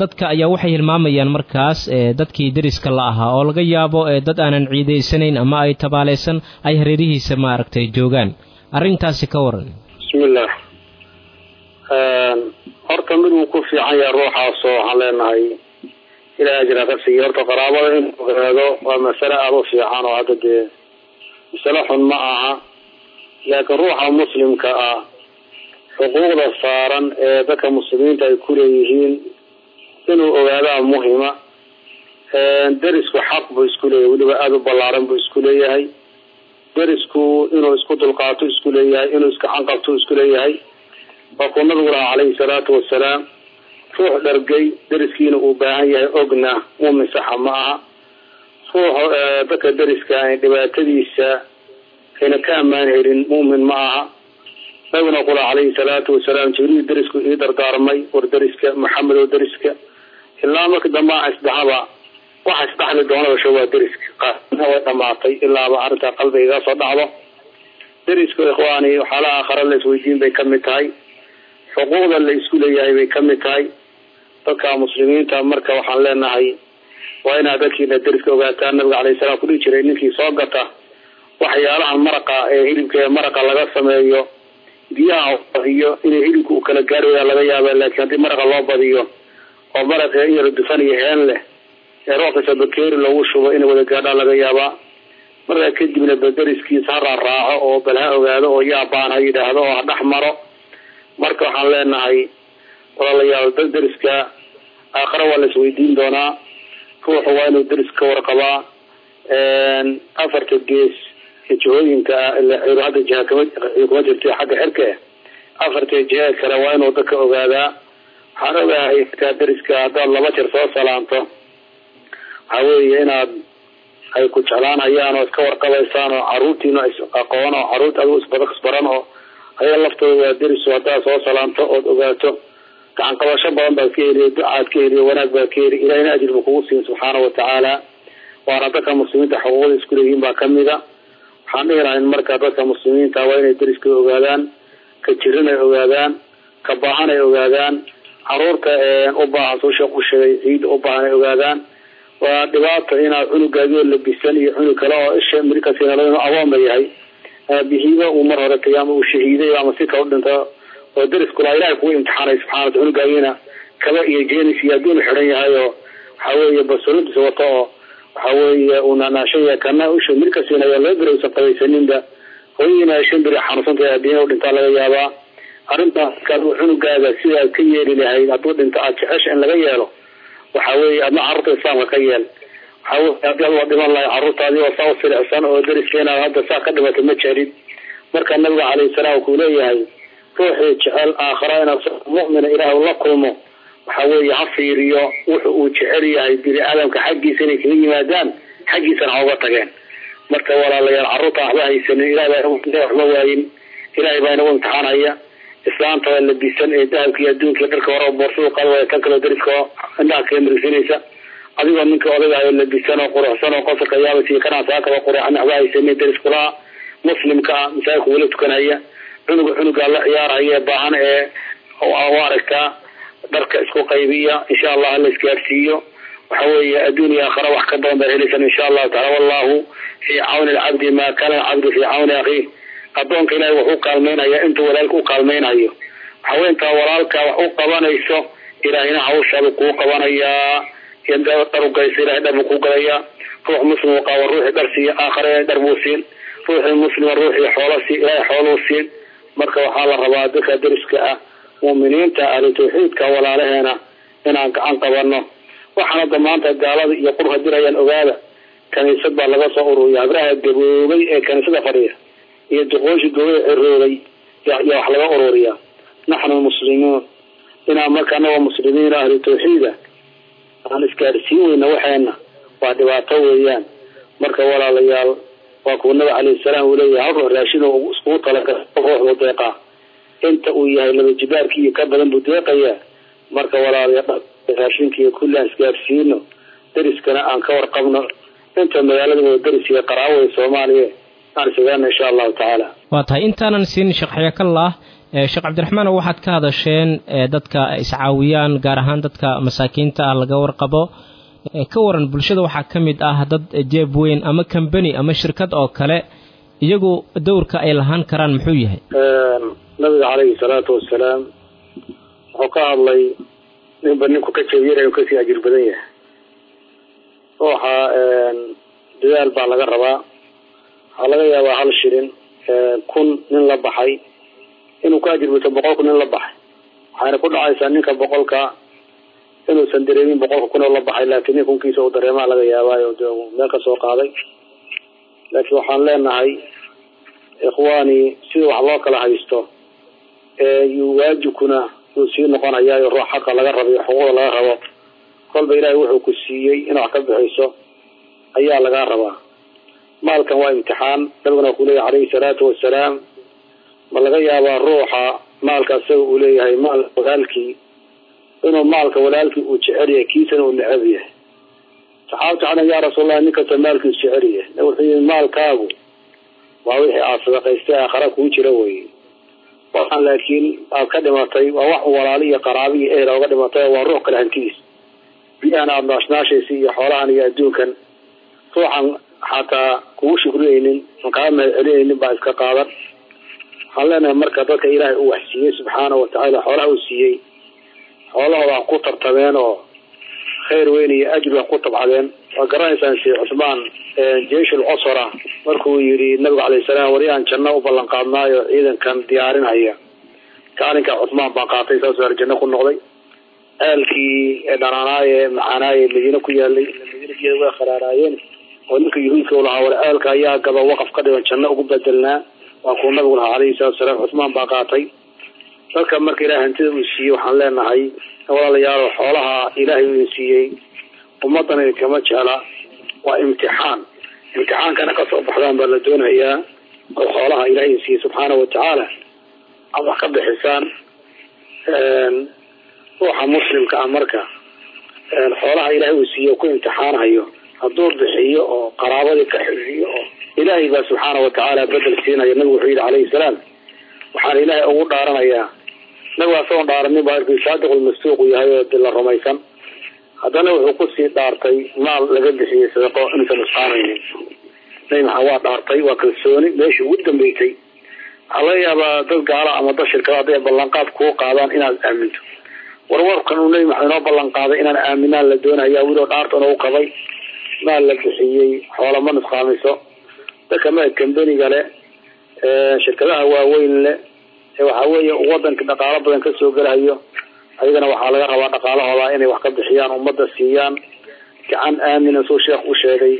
dadka ayaa waxay hilmaamayaan markaas dadkii deriska la ahaa. Oo laga yaabo dad aanan ciidaysanayn ama ay tabaalaysan ay hareerihiisa maaragtay joogaan. Arrintaasi ka waran bismillah. Horta mid uu ku fiican yahay ruuxaasoo waxaan leenahay ilahay ajra ka horta qaraabada in ogaado waa masale aada u fiican oo hadda dee masale xun ma aha. Laakiin ruuxa muslimka ah xuquuqda saaran ee dadka muslimiinta ay ku leeyihiin inuu ogaadaa muhima derisku xaq buu isku leeyahay weliba aada u ballaaran buu isku leeyahay. Derisku inuu isku dulqaato isku leeyahay inuu iska canqabto isku leeyahay. Waa kuu nabigu lahaa calayhi salaatu wasalaam ruux dhargay deriskiina uu baahan yahay ogna muumin saxa ma aha. Ruux dadka deriska ay dhibaatadiisa ayna ka ammaan helin muumin ma aha. Nabiguna ku laha calayhi salaatu wasalaam jibriil derisku ii dardaarmay war deriska maxamed oo deriska ilaa marka dambe aan isdhahaba waxa isdhaxli doonadasho waa deriska qaarna way dhamaatay ilaaba arrintaa qalbiga iga soo dhacdo. Derisku ikhwaani waxyaalaha aakhare la isweydiin bay ka mid tahay. Xuquuqda la isku leeyahay bay ka mid tahay dadka muslimiinta marka waxaan leenahay waa inaad dadkiina deriska ogaataan nabiga calayhi salaam kudhihi jiray ninkii soo gata waxyaalahan maraqa ee hilibka ee maraqa laga sameeyo biyaha badiyo inay hilibka u kala gaari wayaa laga yaaba laakiin haddii maraqa loo badiyo oo maraqa in yaro dufan iyo heen leh ee rookasa bakeeri lagu shubo inay wada gaadhaa laga yaabaa. Markaa kadibna baderiskiisa ha raaraaco oo bal ha ogaado oo yaabaan ha yidhaahdo oo ha dhex maro. Marka waxaan leenahay walaalayaal dad aakhare waa la isweydiin doonaa ruuxu waa inuu deris ka warqabaa afarta gees jihooyinka ah hadda jiha kuma jirto xagga xirka afarta jiha kale waa inuu dadka ogaadaa waxaan ogahay kaa deriska haddaad laba jeer soo salaanto. Waxa weeye inaad ay ku jeclaanayaan oo iska warqabaysaan oo caruurtiina aqoon oo carruurta adigu isbaran oo ayaga laftooda waa deriso haddaad soo salaanto ood ogaato gacan qabasho badan baad ka heliya ducaad ka heliya wanaag baad ka heli ilahina ajir buu kugu siin subxaana watacaala waana dadka muslimiinta xuquuqda isku leeyihiin baa kamida waxaan dhihi lahayn marka dadka muslimiinta waa inay deriska ogaadaan ka jirin ay ogaadaan ka baahan ay ogaadaan carruurta u baahan soo sheekh u sheegay ciida u baahan ay ogaadaan. Waa dhibaato inaad cunugaagio labisan iyo cunug kale oo isha mirikasina awoonba yahay. Bihiiba uu mar hore tagay ama uu shahiiday ama si kala dhinto oo deriskula ilahay kugu imtixaanay subxana wata cunugaagina kaba iyo jenis iyo adduun yahay oo waxa weeye basoladiisa wato oo waxa weeye uu naanaashan yahay kana usha mirikasiinaya laba beri usan qabaysaninba hooyina shan beri xanuunsanta adina u dhintaa laga yaabaa. Arrintaas cunugaaga sidaad ka yeeli lahayd hadduu dhinto aad jecesha in laga yeelo waxa weeye adna carruurta islaamka ka yeel. Waxaweye haddii ad waa dhiman lahay carruurtaadii oo saa u silicsan oo deriska inaad hadda saa ka dhimatay ma jeelid marka nabiga calayhi salaam wuxuu leeyahay ruuxii jecel aakhara inaad mu'mina ilaah la kulmo. Waxa weeye ha fiiriyo wuxu uu jecel yahay bini aadamka xaggiisa inay kaga yimaadaan xaggiisana ha uga tageen. Marka walaalayaal carruurta waxba haysanin ilahay baa waxba waayin ilahay baa inagu imtixaanaya. Islaanta waa labisan ee dahabka iyo adduunka iyo dharka hore boorsadu qaad waaya tan kaleo deriska indhaha kaga mirigsanaysa adigoo ninka odagayo labisan oo quruxsan oo qosolka yaabaysa kanaa saa kaba quruxan waxba haysanin deriskulaha muslimka ah masaajidka wala tukanaya cunuga cunugaa la ciyaarhaya baahan ee u aragtaa dharka isku qaybiya. Insha allah hala isgaarsiiyo. Waxa weeye adduun iyo aakhara wax ka badan baad helaysan insha allahu taala wallahu fii cawni alcabdi ma kana alcabdu fii cawni akhiih. Addoonka ilahay wax u intuu walaalka u kaalmeynayo haweentaa walaalka wax u qabanayso ilaahina hawshaadu kuu qabanayaa dharugaysa ilahay dhar buu kuu gadayaa ruux muslim u qabo ruuxii dhar siiya aakhare dhar buu siin. Ruuxii muslima ruuxii xoolo sii ilahay xooluu siin marka waxaa la rabaa dadka deriska ah mu'miniinta ahlu tawxiidka walaalaheena inaan gacan qabano waxaan hadda maanta gaalada iyo qurka dirayaan ogaada kaniisad baa laga soo ururiya habraha gaboobay ee kaniisada fadhiya iyo duqooshi gobada ciroobay yaa wax laga ururiya naxnu muslimiin inaan marka anagoo muslimiin ahlu tawxiida aan isgaadhsiin weyna waxeena waa dhibaato weeyaan. Marka walaalayaal waa kuwa nabi calayhi salaam uu leeyahay halka raashin iskugu talagala ruuxdu deeqaa. Inta uu yahay laba jibaarkii iyo ka badan buu deeqayaa. Marka walaalayaal raashinka iyo kulli aan isgaadhsiino deriskana aan ka warqabno. Inta magaalada wada deris iyo qaraawada soomaaliya aan isagaana insha allahu tacaala. Waa tahay intaanan siin sheekh xyakallah sheekh cabdiraxmaan waxaad ka hadasheen dadka iscaawiyaan gaar ahaan dadka masaakiinta ah laga warqabo ka waran bulshada waxaa ka mid ah dad jeeb weyn ama kambani ama shirkad oo kale iyagu dowrka ay lahaan karaan muxuu yahay? Nabiga caleyhi salaatu wasalaam wuxuu ka hadlay ninba ninku ka jeebyara ka sii ajir badan yahay. Ruuxa dadaal baa laga rabaa. Waxaa laga yaabaa hal shilin kun nin la baxay. Inuu ka ajirbato boqolku nin la baxay. Waxayna ku dhacaysaa ninka boqolka inuusan dareemin boqolka kun oo la baxay laakiin kunkiisa uu dareemaa laga yaabaayo de meel ka soo qaaday. Laakiin waxaan leenahay ikhwaani sida wax loo kala haysto yuu waajibkuna yuu sii noqonayaayo ruux xaqa laga rabo xuquuqda laga rabo. Kolba ilaahay wuxuu ku siiyey in wax ka bixiso ayaa lagaa rabaa. Maalkan waa imtixaan nabiguna ku leeyahy calayhi salaatu wasalaam ma laga yaabaa ruuxa maalka isaga uu leeyahay maal walaalkii inuu maalka walaalkii uu jecel yahay kiisana uu necab yahay. Saxaabta xana yaa rasuulallah nin kasta maalkiisu jecel yahay. Wuxuu yihi maalkaagu waa wixii aad sadaqaystay aakhara kuu jira weye waxaan laakiin aad ka dhimatay waa wax walaali iyo qaraabi iyo ehel oga dhimatay waa ruux kale hantidiis biyahan aada naashnaashaysa iyo xoolahan iyo adduunkan. Ruuxan xataa kugu shukriyeynin an kaa celinaynin baa iska qaadan. Waxaan leenahay marka dadka ilaahay uu wax siiyey subxaana watacaala xoolaha uu siiyey xoolahooda ha ku tartameen oo khayr weyn iyo ajri ha ku tabcadeen. Waa garanaysaan sheekh cusmaan jeish ulcosora markuu yidhi nabigu calayh salaam wari aan janno u ballan qaadnaayo ciidankan diyaarinhaya kaalinka cusmaan baa qaatay saasuu arjanno ku noqday. Ceelkii dhanaanaaye macaanaaye madiine ku yaalay madiinageeda way kharaaraayeen oo ninka yuhuudka u lahaa war ceelka ayaa gaba waqaf ka dhigan janno ugu bedelnaa. Waa kuu nabigu lahaa calayhi salatu wasalaam cusmaan baa qaatay dadka marka ilahay hantida uu siiyey waxaan leenahay walaalayaalo xoolaha ilaahay uu siiyey ummaddan idinkama jecla. Waa imtixaan. Imtixaankana ka soo baxdaan baa la doonayaa oo xoolaha ilaahay siiyey subxaana watacaala aad wax ka bixisaan ruuxa muslimka ah marka. Xoolaha ilaahay uu siiye ku imtixaanayo hadduu bixiyo oo qaraabadii ka xiriyo oo ilaahay baa subxaana watacaala bedel siinaya nabigu wuxuu yidhi calayhi salaam waxaan ilaahay ugu dhaaranayaa nabigu asagoon dhaaranin baa arkay saadiqulmasduuq uu yahay oo de rumaysan. Haddana wuxuu ku sii dhaartay maal laga bixiyey sadaqo inuusan nusqaanaynin nabi maxamed waa dhaartay waa kalsooni meeshii ugu dambeysay waxaa laga yaabaa dad gaala ama dad shirkada hadday ballanqaad kuu qaadaan inaad aaminto. Warwarkan uu nabi maxamed inoo ballan qaaday inaan aaminaan la doonaya wiloo dhaarta inoogu qabay. Maal la bixiyey xoola ma nusqaamiso dadka ma kambeniga le shirkadaha waaweyn le waxa weeye wadanka dhaqaalo badan ka soo gelahayo ayagana waxaa laga rabaa dhaqaalahooda inay wax ka bixiyaan ummadda siiyaan gacan aamina suu sheekh u sheegay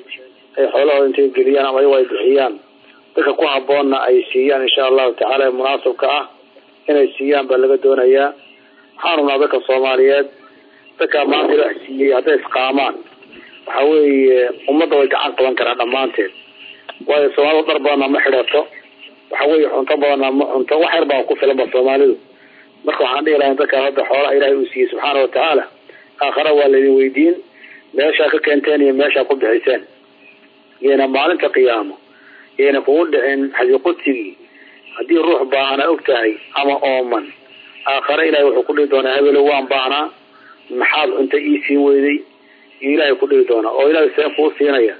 ay xoolahooda intay geliyaan ama ayago ay bixiyaan. Dadka ku haboonna ay siiyaan insha allahu tacaala ee munaasabka ah inay siiyaan baa laga doonayaa. Waxaan rabnaa dadka soomaaliyeed dadka maanta ilaah siiyey hadday isqaamaan. Waxa weeye ummadda way gacan qaban karaan dhammaanteed. Waayo soomaalida dhar badanna ma xidhato waxa weeye cunto badanna ma cunto wax yar baa ku filanba soomaalidu. Marka waxaan dhihi lahay dadka hadda xoolaha ilaahay uu siiyey subxaana watacaala aakhara waa laydin weydiin meeshaa ka keenteen iyo meeshaa ku bixiseen. Yayna maalinta qiyaamo yayna kugu dhicin xadiqudsigii haddii ruux baahana og tahay ama ooman aakhare ilahay wuxuu ku dhihi doonaa hebelo waan baahnaa maxaad cunta ii siin weyday? Iyo ilaahay ku dhihi doonaa oo ilaahay seen kuu siinaya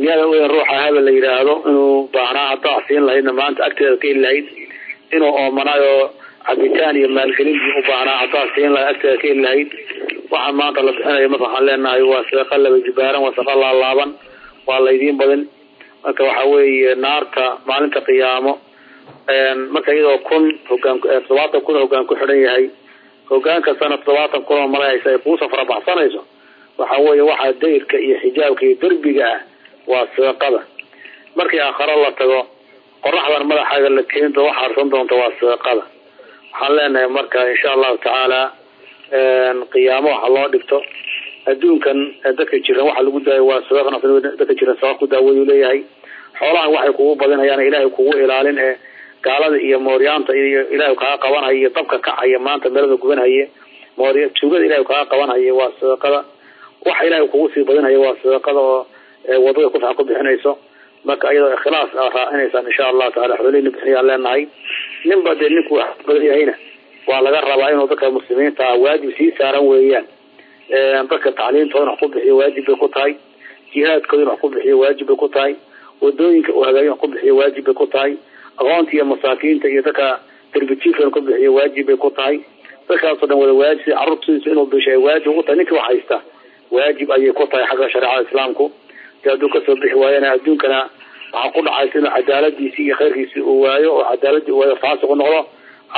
miyaada weyn ruuxa hebel la yidhaahdo inuu baahnaa haddaa siin lahaydna maanta agteeda ka heli lahayd inuu oomanaayo cabitaan iyo maalgelintii u baahnaa haddaa siin lahayd agteeda ka heli lahayd. Waxaan maanta la bixinayo marka waxaan leenahay waa sadaqa laba jibaaran waa sadaqa laalaaban waa laydiin badin. Marka waxa weeye naarta maalinta qiyaamo marka iyadoo kun hogaan toddobaatan kun hogaan ku xidhan yahay hogaan kastana toddobaatan kun oo malayhaysa ay kuusoo farabaxsanayso. Waxa weeye waxaa dayrka iyo xijaabka iyo derbiga ah waa sadaqada markii aakharo la tago qoraxdan madaxaaga la keento waxa harsan doonta waa sadaqada waxaan leenahay marka insha allahu tacaala qiyaamo waxa loo dhigto. Adduunkan dadka jiran waxa lagu daayo waa naf dadka jiran ku daawayu leeyahay. Xoolahan waxay kugu badinayaan ilaahay kugu ilaalin ee gaalada iyo mooryaanta iyo ilaahay kaga qabanhaya iyo dabka kacaya maanta meelada gubanhaye moorya tuugada ilahay kaga qabanhaya waa sadaqada waxa ilaahay kugu sii badinhaya waa sadaqada oo waddada kufax ku bixinayso marka iyadoo ikhlaas aa raacinaysaan insha allahu taala xoolihina bixiyaan leenahay. Ninba dee ninku wax badan yahayna waa laga rabaa inuu dadka muslimiinta ah waajib sii saaran weeyaan. Dadka tacliimtooda wax ku bixiyo waajib bay ku tahay jihaadkooda wax ku bixiyo waajib bay ku tahay waddooyinka uu hagaayo wax ku bixiyo waajib bay ku tahay aqoonta iyo masaakiinta iyo dadka darbijiifkan ku bixiyo waajib bay ku tahay. Dadkaasoo dhan wada waajib sida inuu bishay waajib ugu tahay ninkii wax haysta waajib ayay ku tahay xagga shareecada islaamku de hadduu ka soo bixi waayana adduunkana waxaa ku dhacaysa inuu cadaaladiisii iyo khayrkiisii uu waayo oo cadaaladii waayo faasiq u noqdo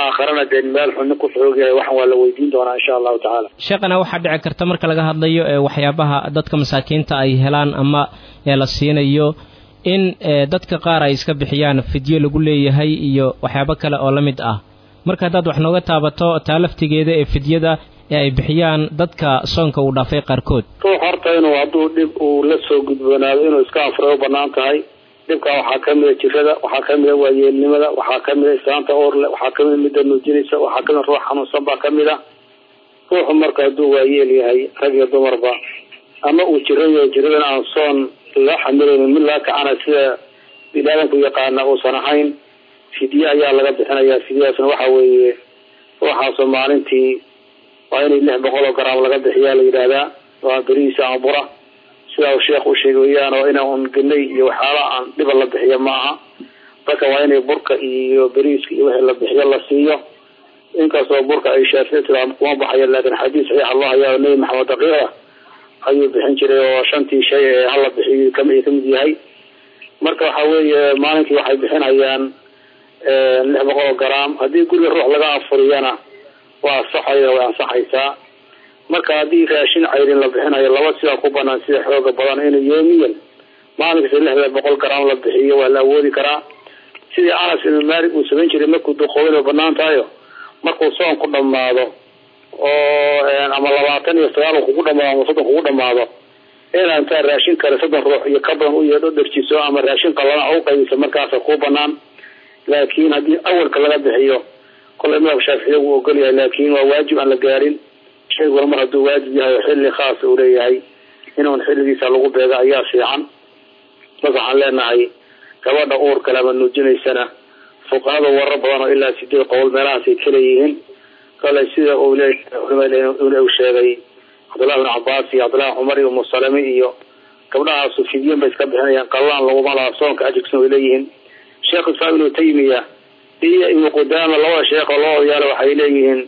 aakharana dee meel xun nin ku xoog yahay waxan waa la weydiin doonaa insha allahu tacaala. Sheekhana waxaa dhici karta marka laga hadlayo ee waxyaabaha dadka masaakiinta ay helaan ama ee la siinayo in dadka qaar ay iska bixiyaan fidyo lagu leeyahay iyo waxyaabo kale oo la mid ah. Marka haddaad wax nooga taabato taa laftigeeda ee fidyada ee ay bixiyaan dadka soonka uu dhaafay qaarkood. Ruux horta inuu hadduu dhib uu la soo gudboonaado inuu iska afray u bannaan tahay dhibkaa waxaa kamida jirada waxaa kamida waayeelnimada waxaa kamida islaanta oorle waxaa kamida midda nuujinaysa waxaa kamida ruux xanuunsan baa kamida ruuxu marka hadduu waayeel yahay rag iyo dumarba ama uu jirayo jiradan aan soon la xamilaynin mid laga kacana sida bilaadanku yaqaana uusan ahayn fidye ayaa laga bixinaya fidyadaasna waxa weeye ruuxaasoo maalintii waa inay lix boqol oo garaam laga bixiyaa la yidhaahdaa. Waa berihiisa ama bura. Sidaa uu sheekh u sheegay weyaan oo ina un iyo waxyaalaha aan dhiba la bixiyo maaha. Dadka waa inay burka iyo beriiska iyo wixii la bixiyo la siiyo. Inkastoo burka ay shaafici tira kuma baxayo laakiin xadiis saxiixa loo hayaa nebi maxamed daqiiqda ayuu bixin jiray oo shantii shay ee hala bixiyo kami ka mid yahay. Marka waxa weeye maalinkii waxay bixinayaan lix boqol oo garaam. Haddii guriga ruux laga afuriyana waa asaxaya way ansaxaysaa marka haddii raashin cayrin la bixinayo laba sidaa ku banaan sida xooga badan inuu yoomiyan maalinkasta lixda boqol garaam la bixiyo waa la awoodi karaa. Sidii anas ibnu malik uu samayn jiray markuu duqooyn oo banaan tahayo markuu soon ku dhamaado oo ama labaatan iyo sagaal kugu dhamaado ama soddon kugu dhamaado inaa intaa raashin kale soddon ruux iyo ka badan u yeedho dharjiso ama raashin qalana u qaybiso markaasa kuu banaan laakiin haddii awalka laga bixiyo kolay madhab shaaficiya wuu ogol yahay laakin waa waajib aan la gaarin. Shayguna mar hadduu waajib yahay oo xilli khaasa uu leeyahay. Inuun xilligiisa lagu beego ayaa fiican. Waxaan leenahay gabadha uurkale ama nuujinaysana. Fuqahada warar badan oo ilaa sideed qowl meelahaasay kaleeyihiin kolay sida uu leeyahay sheegay. Cabdullahi bin cabaas iyo cabdullahi cumar iyo umusalame iyo gabdhahaasu fidyan bay iska bixinayaan. Qallaan laguma laha soonka ajirkiisna way leeyihiin. Sheekh islaam ibnu taymiya iyo ibnu qudaama labada sheekh oo loo odayaala waxay leeyihiin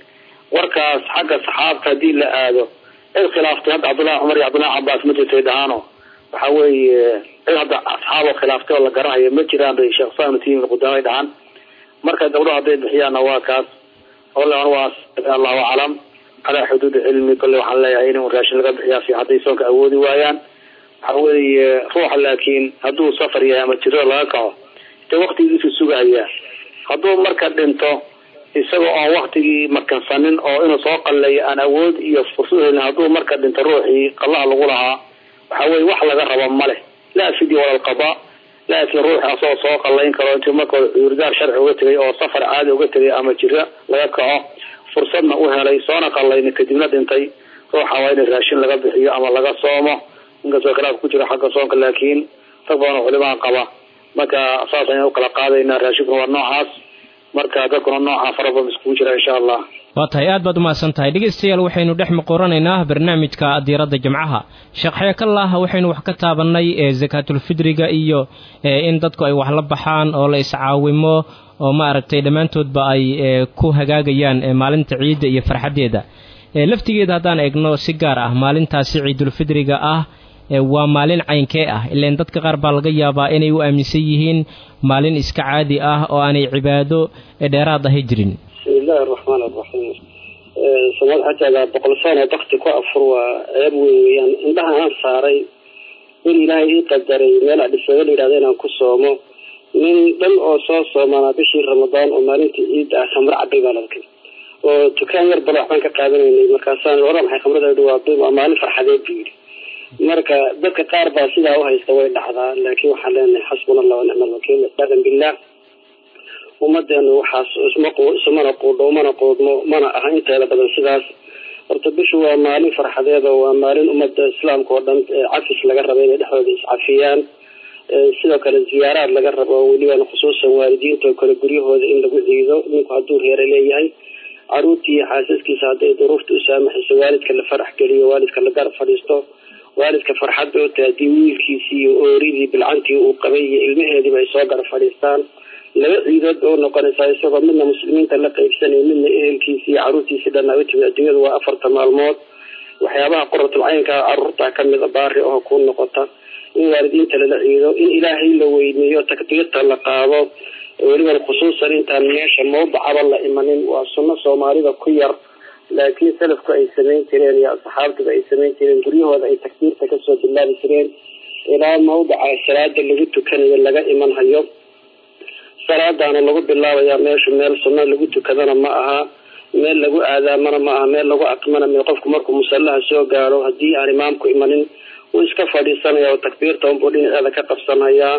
warkaas xagga saxaabta haddii la aado cid khilaaftay hadda cabdullahi cumar iyo cabdullahi cabaas ma jirtay dhahaano waxa weeye cid hadda asxaab oo khilaaftay oo la garanayo ma jiraan bay sheekh ibnu taymiya ibnu qudaama marka gabdhaha hadday bixiyaanna waa kaas olan waa allahu aclam calaa xuduudi cilmi kolle waxaan leeyahay in raashin laga bixiyaa fi hadday soonka awoodi waayaan. Waxa weeye ruuxa laakiin hadduu safar yahay ama jirada laga kaco de waktigiisu sugaya hadduu marka dhinto isagoo oon waktigii makansanin oo inuu soo qalleeyo aan awood iyo fursad helin hadduu marka dhinto ruuxii qallaha lagu lahaa waxa weye wax laga rabo male laa fidya wala alqada laakiin ruuxi asagoo soo qallayn karo intuu marka cudurdaar sharci uga tegay oo safar caadi uga tegay ama jira laga kaco fursadna u helay soona qallayni kadibna dhintay ruuxa waa in raashin laga bixiyo ama laga soomo. Inkastoo khilaaf ku jiro xagga soonka laakiin rag badan oo culimaa qaba marka saas ayaan u kala qaadaynaa raashinkuna waa noocaas. Marka dadkuna noocaa fara badan iskugu jira insha allah waa tahay aad baad umahadsan tahay dhegeystayaal waxaynu dhex muquranaynaa barnaamijka diiradda jimcaha. Sheekh xeekallah waxaynu wax ka taabannay ee sakaatulfidriga iyo in dadku ay wax la baxaan oo la iscaawimo oo maaragtay dhammaantoodba ay ku hagaagayaan maalinta ciidda iyo farxaddeeda. Laftigeeda haddaan eegno si gaar ah maalintaasi ciidulfidriga ah waa maalin caynkee ah. Ilaan dadka qaar baa laga yaabaa inay u aaminsan yihiin maalin iska caadi ah oo aanay cibaado dheeraad ahay jirin. Bismi illaahi araxmaan araxiim xajaaga boqol sano bakti ku afur waa ceeb weyn weeyaan. Indhaha aan saaray in ilaahay ii qadaray meel adhisaga la yidhahda inaan ku soomo nin dhan oo soo soomanaa bishii ramadaan oo maalintii ciidda ah khamro cabay baan arkay. Oo dukaan yar bala waxbaan ka qaadanaynay markaasaan oran maxay khamrada dhawaabay waa maalin farxadeed buu yidhi marka dadka qaar baa sidaa uhaysta way dhacdaa laakiin waxaan leenahay xasbuna allah wa nicma alwakiil dhaqan billah ummadeenu waxaas isma isumana quudho umana quudmo mana aha inteeda badan sidaas. Horta bishu waa maalin farxadeed waa maalin ummadda islaamka oo dhan cafis laga rabo inay dhexdooda iscafiyaan. Sidoo kale ziyaaraad laga rabo welibana khusuusan waalidiinta oo kale guryahooda in lagu ciido. Ninku hadduu reere leeyahay caruurtii xaasaskiisa hadday duruufta u waalidka la farax geliyo waalidka la garab fadhiisto waalidka farxad bay utahay haddii wiilkiisii iyo ooridii bilcantii uu qabay iyo ilmaheediiba ay soo garab fadhiistaan laba ciidood u noqonaysaa isagoo midna muslimiinta la qaybsanaya midna ehelkiisi iyo caruurtiisii dhan ay u adduunyadu waa afarta maalmood. Waxyaabaha qoratul caynka carruurta ka mid a baari oo ku noqota. In waalidiinta lala ciido in ilaahay la weyneeyo takbiirta la qaado weliban khusuusan intaan meesha mawdacaba la imanin. Waa sunno soomaalida ku yar laakiin salafku ay samayn jireen iyo asxaabtuba ay samayn jireen guryahooda ay takbiirta ka soo bilaabi jireen. Ilaa mawdaca salaada lagu tukanayo laga iman hayo. Salaadaana lagu bilaabaya meeshu meel sunno lagu tukadana ma aha meel lagu aadaamana ma aha meel lagu aqmana ma qofku markuu musallaha soo gaaro haddii aan imaamku imanin wuu iska fadhiisanaya oo takbiirta unbuu dhinaceeda ka qabsanayaa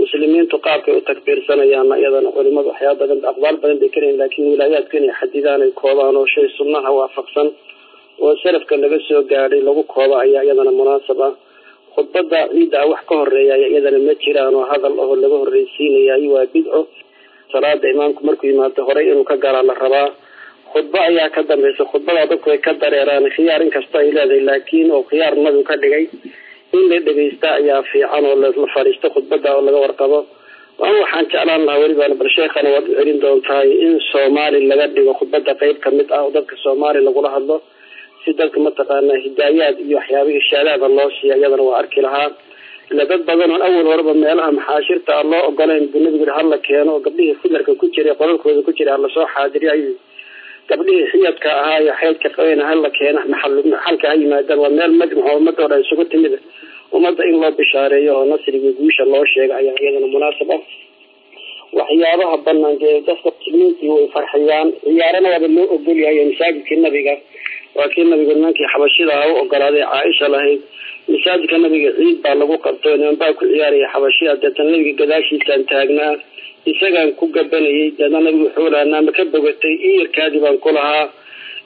muslimiintu qaabkay u takbiirsanayaana iyadana culimadu waxyaaba badan aqbaal badan bay kaleyihin laakiin wilaayaadka inay xadidaan ay koobaan oo shay sunnaha waafaqsan oo salafka laga soo gaadhay lagu kooba ayaa iyadana munaasab ah. Khudbada ciidda ah wax ka horreeya iyadana ma jiraan oo hadal aho laga horreysiinayay waa bidco. Salaada imaamku markuu yimaado horey inuu ka galaa la rabaa. Khudbo ayaa ka dambaysa khudbada dadku way ka dareeraan khiyaar inkasta ay leedahay laakiin oo khiyaar nabigu ka dhigay in la dhegeysta ayaa fiican oo la fadhiisto khudbada oo laga warqabo. An waxaan jeclaan lahaa welibaan bal sheekhana waad celin doontahay in soomaali laga dhigo khudbada qeyb ka mid ah oo dadka soomaali lagula hadlo. Si dadka mataqaanaa hidaayaad iyo waxyaaba irshaadaada loo siiya iyadana waa arki lahaa. Ila dad badan oon awal horeba meelaha maxaashirta aan loo ogolayn buu nabigu hala keeno oo gabdhihii filarka ku jiray qolalkooda ku jiray hala soo xaadiriyo gabdhihii xiyadka ahaa iyo xeydka qabeen hala keeno maxalka ha yimaadaan waa meel majmuc oo ummadda o dhan isugu timid. Ummadda in loo bishaareeyo oo nasriga guusha loo sheega ayaa iyadana munaasab ah. Waxyaabaha banaanka ee dadka muslimiintii way farxiyaan. Ciyaarana waaba loo ogolyahay masaajidkii nabiga. Waa kii nabigu nimankii xabashida ah u ogolaaday caaisha lahayd. Masaajidka nabiga ciid baa lagu qabtay niman baa ku ciyaaraya xabashida. Deetana nabiga gadaashiisaan taagnaa isagaan ku gabanayay deetna nabigu wuxuu lahaa naama ka bogatay iyarkaadii baan ku lahaa.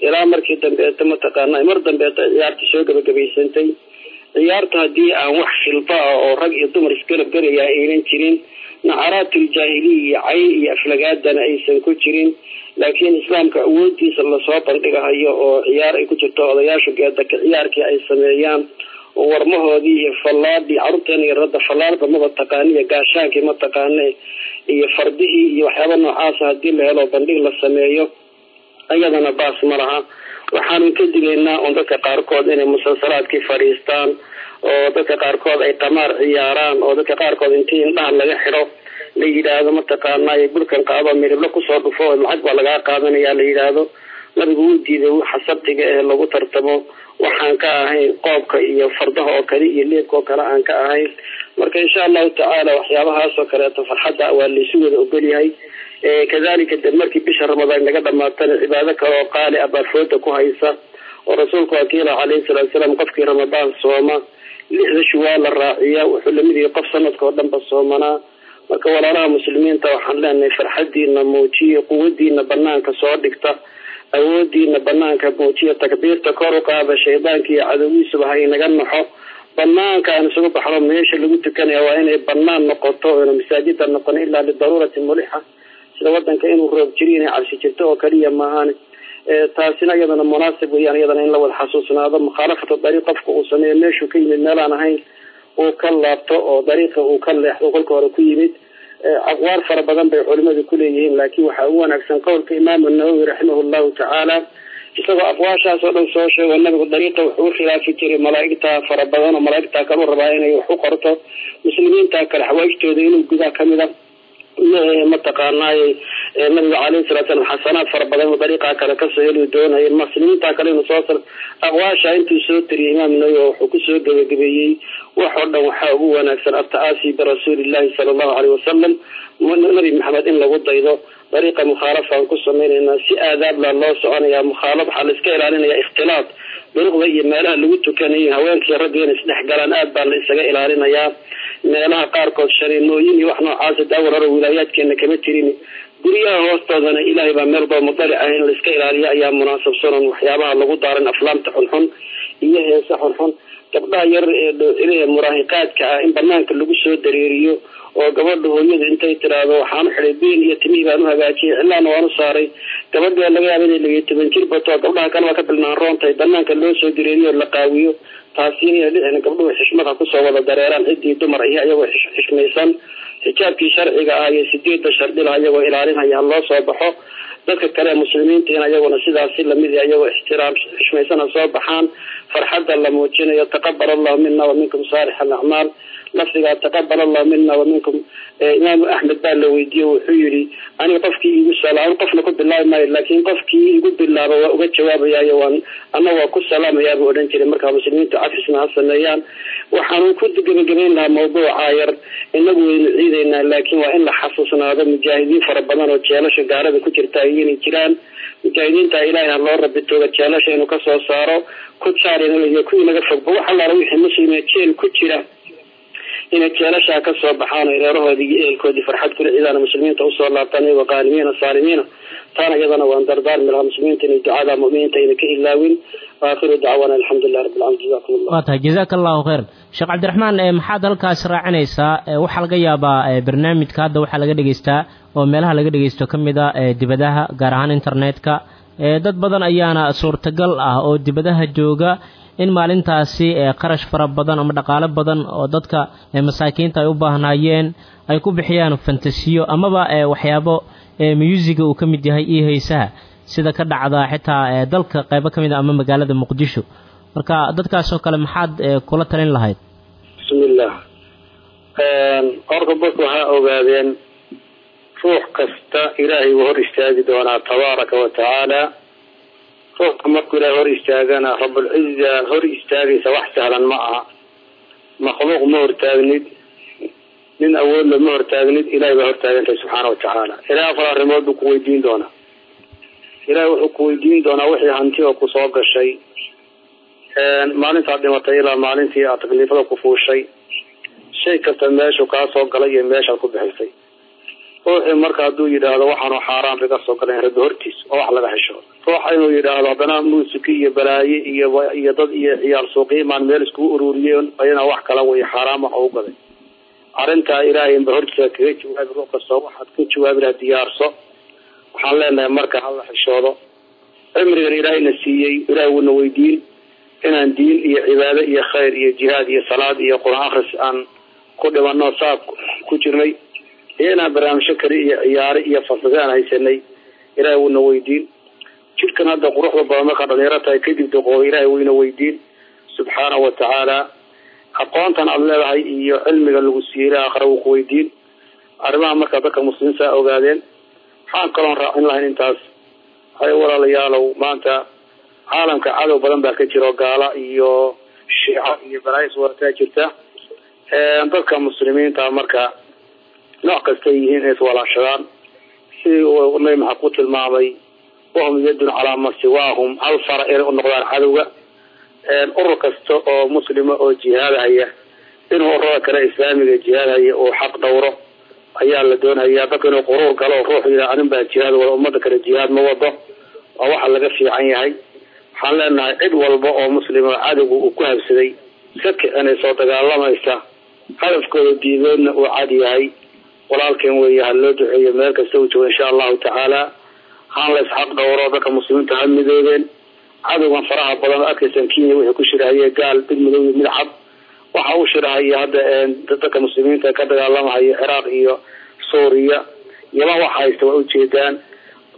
Ilaa markii dambeeta mataqaana mar dambeeta ciyaartii soo gabagabaysantay. Ciyaarta haddii aan wax khilba ah oo rag iyo dumar isgalab gelaya aynan jirin nacaraatuljaahiliya cay iyo aflagaadana aysan ku jirin. Laakiin islaamka awoodiisa la soo bandhigahayo oo ciyaar ay ku jirto odayaashu geedaka ciyaarkii ay sameeyaan oo warmahoodii iyo fallaadii carruurteena iyo radda fallaadba maba taqaaniyo gaashaankii ma taqaane iyo fardihii iyo waxyaaba noocaasa haddii la helo bandhig la sameeyo iyadana baas ma laha. Waxaanu ka digaynaa un dadka qaarkood inay musalsalaadkii fadhiistaan oo dadka qaarkood ay qamaar ciyaaraan oo dadka qaarkood intii indhaha laga xidho la yidhaahdo mataqaanay burkan qaado midhiblo ku soo dhufo lacag baa lagaa qaadanaya la yidhaahdo. Nabigu wuu diiday waxa sabtiga ee lagu tartamo. Waxaan ka ahayn qoobka iyo fardaha oo kale iyo leebka oo kale aan ka ahayn marka insha allahu tacaala waxyaabahaas oo kaleeto farxadda waa laysu wada ogolyahay. Kadalika de markii bisha ramadaan laga dhamaatana cibaado kale oo qaali ah baa fooda ku haysa oo rasuulku wakiila calayhi salatu salaam qofkii ramadaan sooma lixda shuwaal la raaciya wuxuu la mid yahay qof sanadka oo dhanba soomanaa marka walaalaha muslimiinta waxaan leenahay farxadiina muujiya quwadiina banaanka soo dhigta awoodiina banaanka muujiya takbiirta kor u qaada shaydaanka iyo cadowiisuba ha inaga naxo banaanka aan isugu baxno meesha lagu tukanaya waa inay banaan noqoto oona masaajida noqon ilaa lidaruurati mulixa sida wadanka inuu roob jiri inay cabsi jirto oo kaliya maahan taasina iyadana munaasib weyaan iyadana in la wada xasuusnaado mukhaalafatu dariiq qofka uu sameeyo meeshuu ka yimid meelaan ahayn uu ka laabto oo dariiqa uu ka leexdo kolka hore ku yimid. Aqwaal fara badan bay culimadu kuleeyihiin laakiin waxaa ugu wanaagsan qowlka imaamu nawowi raximah llahu tacaala isagoo aqwaashaas oo dhan soo sheego nabigu dariiqa wuxuu u khilaafi jiray malaa'igta fara badan oo malaa'igta kalu rabaa inay wax u qorto. Muslimiinta kale xawaajtooda inuu gudaa ka mid a mataqaanaaye nabiga calayhi salatu salam xasanaad fara badan oo dariiqa kale ka soo heli doonaya muslimiinta kale inuu soo sar aqwaasha intuu soo tiriyay imaam nawi wuxuu ku soo gebagabeeyey wax oo dhan waxaa ugu wanaagsan ataasi birasuulillahi sala allahu aleyh wasalam nabi maxamed in lagu daydo dariiqa mukhaalafaan ku sameynayna si aadaabla loo soconaya mukhaalaf waxaa la iska ilaalinaya ikhtilaaf. Duruqda iyo meelaha lagu tukanayo haweenkii ragga inay isdhexgalaan aad baa la isaga ilaalinayaa meelaha qaarkood shariimooyin iyo wax noocaasa daawal hore wilaayaadkeena kama tirin guryaha hoostoodana ilaahay baa meel baa mudalic ah in la iska ilaaliyo ayaa munaasabsanon waxyaabaha lagu daaran aflaamta xunxun iyo heese xunxun gabdhaha yar ee muraahiqaadka ah in banaanka lagu soo dareeriyo oo gabadha hooyadu intay tiraahdo waxaan u xiday been iyo timihii baan u hagaajiyay cilaana waan u saaray. Gabadha laga yaaba inay labiyo toban jir bato gabdhaha kaleba ka bilnaan roontahay banaanka loo soo dareeriyo la qaawiyo. Taasi inay dhicin gabdhuhu xishmada ku soo wada dareeraan ciddii dumar iyo iyagoo xishmaysan xijaabkii sharciga ah iyo sideedda shardi lah iyagoo ilaalinaya loo soo baxo. Dadka kale muslimiinta in ayaguna sidaasi la mid iyagoo ixtiraam xishmaysana soo baxaan farxadda la muujinayo taqabal allahu mina wa minkum saalix alacmaal lafdigaa taqabal allahu mina wa minkum imaamu axmed baa la weydiiyey wuxuu yihi aniga qofkii igu salaam qofna ku bilaabi maayo laakiin qofkii igu bilaaba waa uga jawaabayaayo waan ana waa ku salaamayaa buu odhan jiray. Markaa muslimiintu cafisna ha sameeyaan waxaanu ku gebagabayn lahaa mawduuca yar inagu waynu ciideynaa laakiin waa in la xasuusnaado mujaahidiin fara badan oo jeelasha gaarada ku jirta inay jiraan mujaahidiinta ilaahay ha loo rabi tooga jeelasha inuu ka soo saaro ku jaarin iyo kuwii laga fogba wax allaala wixii muslime jeel ku jira inay jeelashaa ka soo baxaan oo reerahoodii iyo ehelkoodii farxad kula ciidaan muslimiinta u soo laabtaan iyagoo qaalimiina saalimiina. Taana iyadana waan dardaarmi lahaa muslimiinta inay ducada mu'miniinta ayna ka ilaawin waakhiru dacwaana alxamdulilah rabbi alcalamin jazakum allah waa tahay jazaaka allahu khayr sheekh cabdiraxmaan maxaad halkaas raacinaysaa? Waxaa laga yaabaa barnaamijka hadda waxaa laga dhegeystaa oo meelaha laga dhegeysto ka mid a dibadaha gaar ahaan internetka. Dad badan ayaana suurtagal ah oo dibadaha jooga in maalintaasi qarash fara badan ama dhaqaalo badan oo dadka masaakiinta ay u baahnaayeen ay ku bixiyaan fantasiyo amaba waxyaabo muusika uu ka mid yahay iyo haysaha. Sida ka dhacda xitaa dalka qaybo ka mid a ama magaalada muqdisho. Marka dadkaasoo kale maxaad kula talin lahayd? Bismillah. Horta dadku waxaa ogaadeen ruux kasta ilaahay wuu hor istaagi doonaa tabaaraka wa tacaala ruuxka markuu ilahay hor istaagana rabulciza hor istaagaysa wax sahlan ma aha. Makhluuq ma hortaagnid nin awoodla ma hortaagnid ilahay baa hortaagantahay subxaana wa tacaala. Ilahay afar arrimood buu ku weydiin doonaa. Ilahay wuxuu ku weydiin doonaa wixii hanti oo ku soo gashay. Maalintaad dhimatay ilaa maalintii aad takliifada ku fuushay. Shay kasta meeshu kaa soo galay iyo meeshaad ku bixisay ruuxii marka hadduu yidhaahdo waxaanu xaaraan ka soo galeen rabbi hortiis oo wax laga hesho. Ruuxa inuu yidhaahdo haddana muusiki iyo balaaye iyo iyo dad iyo ciyaar suuqiimaan meel iskugu ururiyeen ayana wax kala way xaaraan waxa u gaday arrintaa ilaahay inba hortiisa kaga jawaabi ruux kastoo waxaad ka jawaabi laha diyaarso. Waxaan leenahay marka hala xishoodo. Cimrigan ilaahayna siiyey ilahay wuuna weydiin. Inaan diin iyo cibaado iyo khayr iyo jihaad iyo salaad iyo qur'aan akris aan ku dhibano saa ku jirnay iyo inaan barnaamijyo kale iyo ciyaare iyo falsafe aan haysanay ilahay wuuna weydiin. Jidhkan hadda quruxda badan markaa dhalinyaro tahay kadib duqooda ilahay wayna weydiin. Subxaanahu wa tacaala aqoontan aada leedahay iyo cilmiga lagu siiyey ilaha akhra wuu ku weydiin. Arrimaha markaa dadka muslimiinta a ogaadeen waxaan kaloon raacin lahayn intaas. Hay walaalayaalow maanta caalamka cadow badan baa ka jiro gaala iyo shiico iyo balaayis wadataa jirta. Dadka muslimiinta marka nooc kastay yihiin inay iswalaashadaan sidii uu ku tilmaamay wahum yadun calaa ma siwaahum hal fara inay u noqdaan cadowga urur kasta oo muslima oo jihaadhaya inuu ururada kale islaamiga jihaadhaya uu xaq dhowro ayaa la doonaya dadka inuu quruur galo ruux yidhaha anin baa jihaad wada ummada kale jihaad ma wado waa waxa laga fiican yahay waxaan leenahay cid walba oo muslima cadowga uu ku habsaday iska kicinaysa oo dagaalamaysa hadafkooda diidoodna uu cad yahay walaalkeen weeye ha loo duceeyo meel kasta uu joogo insha allahu tacaala. Haan la isxaq dhowro dadka muslimiinta ha midoobeen cadowgan faraha badan arkaysan kenya wixii ku shirahaye gaal mid madow iyo mid cad. Waxa uu shirahaya hadda dadka muslimiinta ka dagaalamahaya ciraaq iyo suuriya. Yaman waxa haysta waa ujeedaan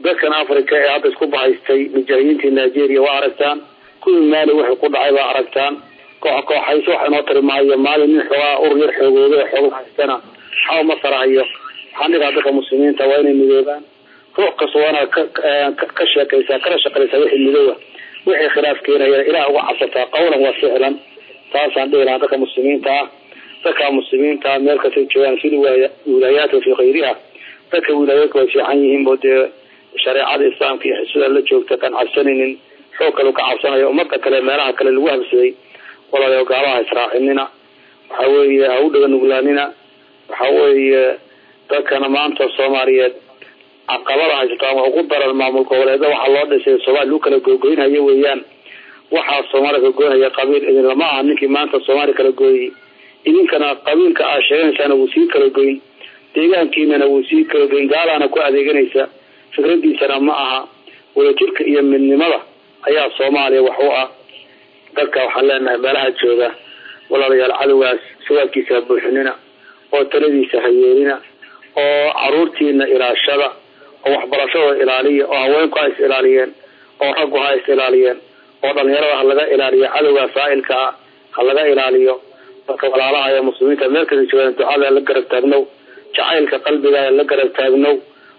dadkan africa ee hadda isku bahaystay mujaahidiintii nigeria waa aragtaan. Kuwii maali waxay ku dhacay baa aragtaan. Koox kooxayso wax inoo tari maalin nin xoogaa urur yar xoogooda ee xooga haystana xaw ma sarahayo waxaan dadka muslimiinta waa inay midoobaan. Ruux kasta waa inaad ka sheekaysaa kana shaqaysaa wixii midooba wixii khilaaf keenaya ilaah uga cabsataa qawlan waa ficlan taasaan dhihi dadka muslimiinta ah. Dadka muslimiinta meel kastay joogaan fi wilaayaat fi kayriha dadka wilaayaadka way fiican yihiin bo dee shareecada islaamka iyo xisbada la joogta kan cabsanaynin. Xoog kale ka cabsanayo umada kale meelaha kale lagu habsaday walaalayo gaalaha israacinina waxa weeye ha u dhaga nuglaanina waxa weeye dadkana maanta soomaaliyeed caqabada haysato ama ugu daran maamul goboleeda waxaa loo dhisay soomaali lagu kala googoynhayo weeyaan. Waxaa soomaaliya ka goynhaya qabiil idin lama aha ninkii maanta soomaaliya kala gooyay idinkana qabiilka aa sheeganaysaana wuu sii kala goyn deegaankiinana wuu sii kala goyn gaalaana ku adeeganaysa. Fikradiisana ma aha wadajirka iyo midnimada ayaa soomaaliya wax u ah. Dadka waxaan leenahay meelaha jooga walaalayaal cadowgaas sawaadkiisa buuxinina oo taladiisa ha yeelina oo caruurtiina ilaashada oo waxbarashada ilaaliya oo haweenku ha is ilaaliyeen oo raggu ha is ilaaliyeen oo dhalinyarada ha laga ilaaliyo cadowga saa'ilka ah ha laga ilaaliyo. Dadka walaalaha ee muslimiinta meel kasta joogaan ducada la garab taagnow jacaylka qalbiga la garab taagnow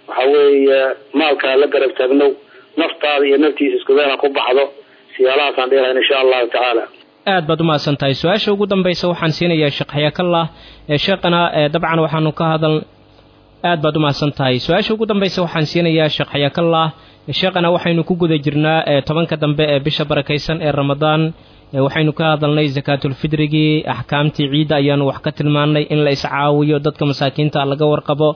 waxa weeye maalka la garab taagnow naftaada iyo naftiisa isku meel ku baxdo. Siyaalahaasaan dhihilahayn insha allahu tacaala. Aad baad umahadsan tahay su'aasha ugu dambaysa waxaan siinayaa sheekh xayaakallah sheekhana dabcan waxaanu ka hadal aad baad umahadsan tahay su'aasha ugu dambaysa waxaan siinayaa sheekh xayaakallah sheekhana waxaynu ku guda jirnaa tobanka dambe ee bisha barakaysan ee ramadaan. Waxaynu ka hadalnay sakaatulfidrigii axkaamtii ciidda ayaanu wax ka tilmaannay in la iscaawiyo dadka masaakiinta laga warqabo